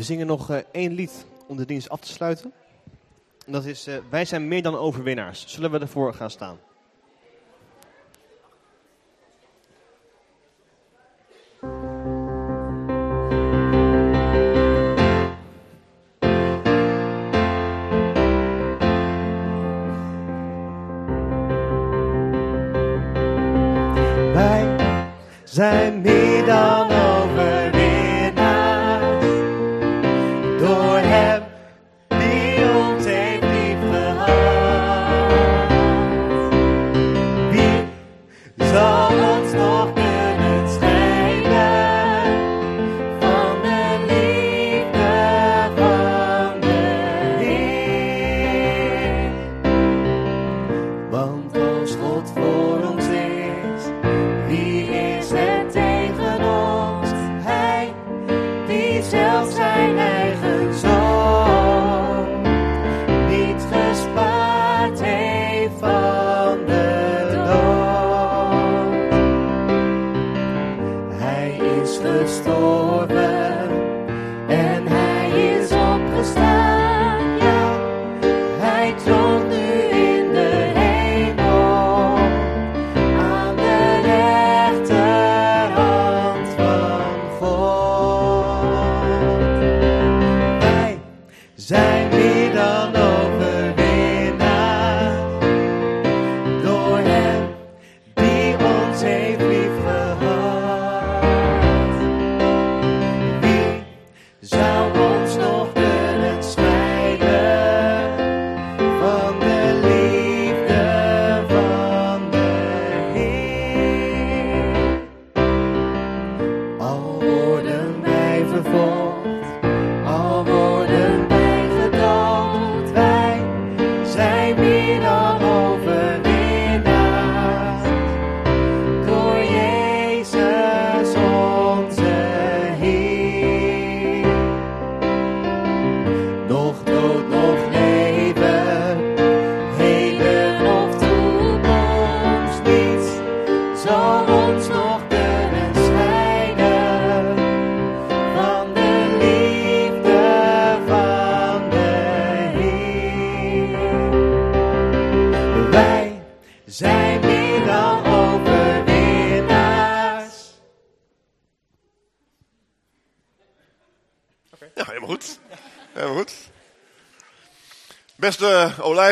We zingen nog uh, één lied om de dienst af te sluiten. En dat is uh, Wij zijn meer dan overwinnaars. Zullen we ervoor gaan staan? for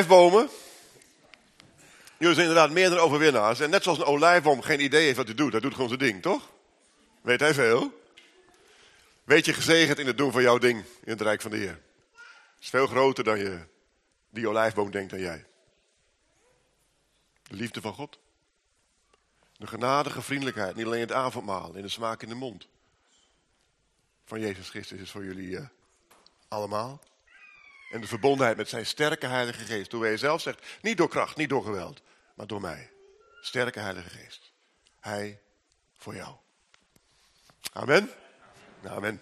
olijfbomen. Jullie zijn inderdaad meerdere overwinnaars. En net zoals een olijfboom geen idee heeft wat hij doet, hij doet gewoon zijn ding, toch? Weet hij veel? Weet je gezegend in het doen van jouw ding in het Rijk van de Heer. Het is veel groter dan je die olijfboom denkt dan jij. De liefde van God. De genadige vriendelijkheid, niet alleen het avondmaal, in de smaak in de mond. Van Jezus Christus is voor jullie eh, allemaal. En de verbondenheid met zijn sterke Heilige Geest. Toen hij zelf zegt, niet door kracht, niet door geweld, maar door mij. Sterke Heilige Geest. Hij voor jou. Amen. Amen.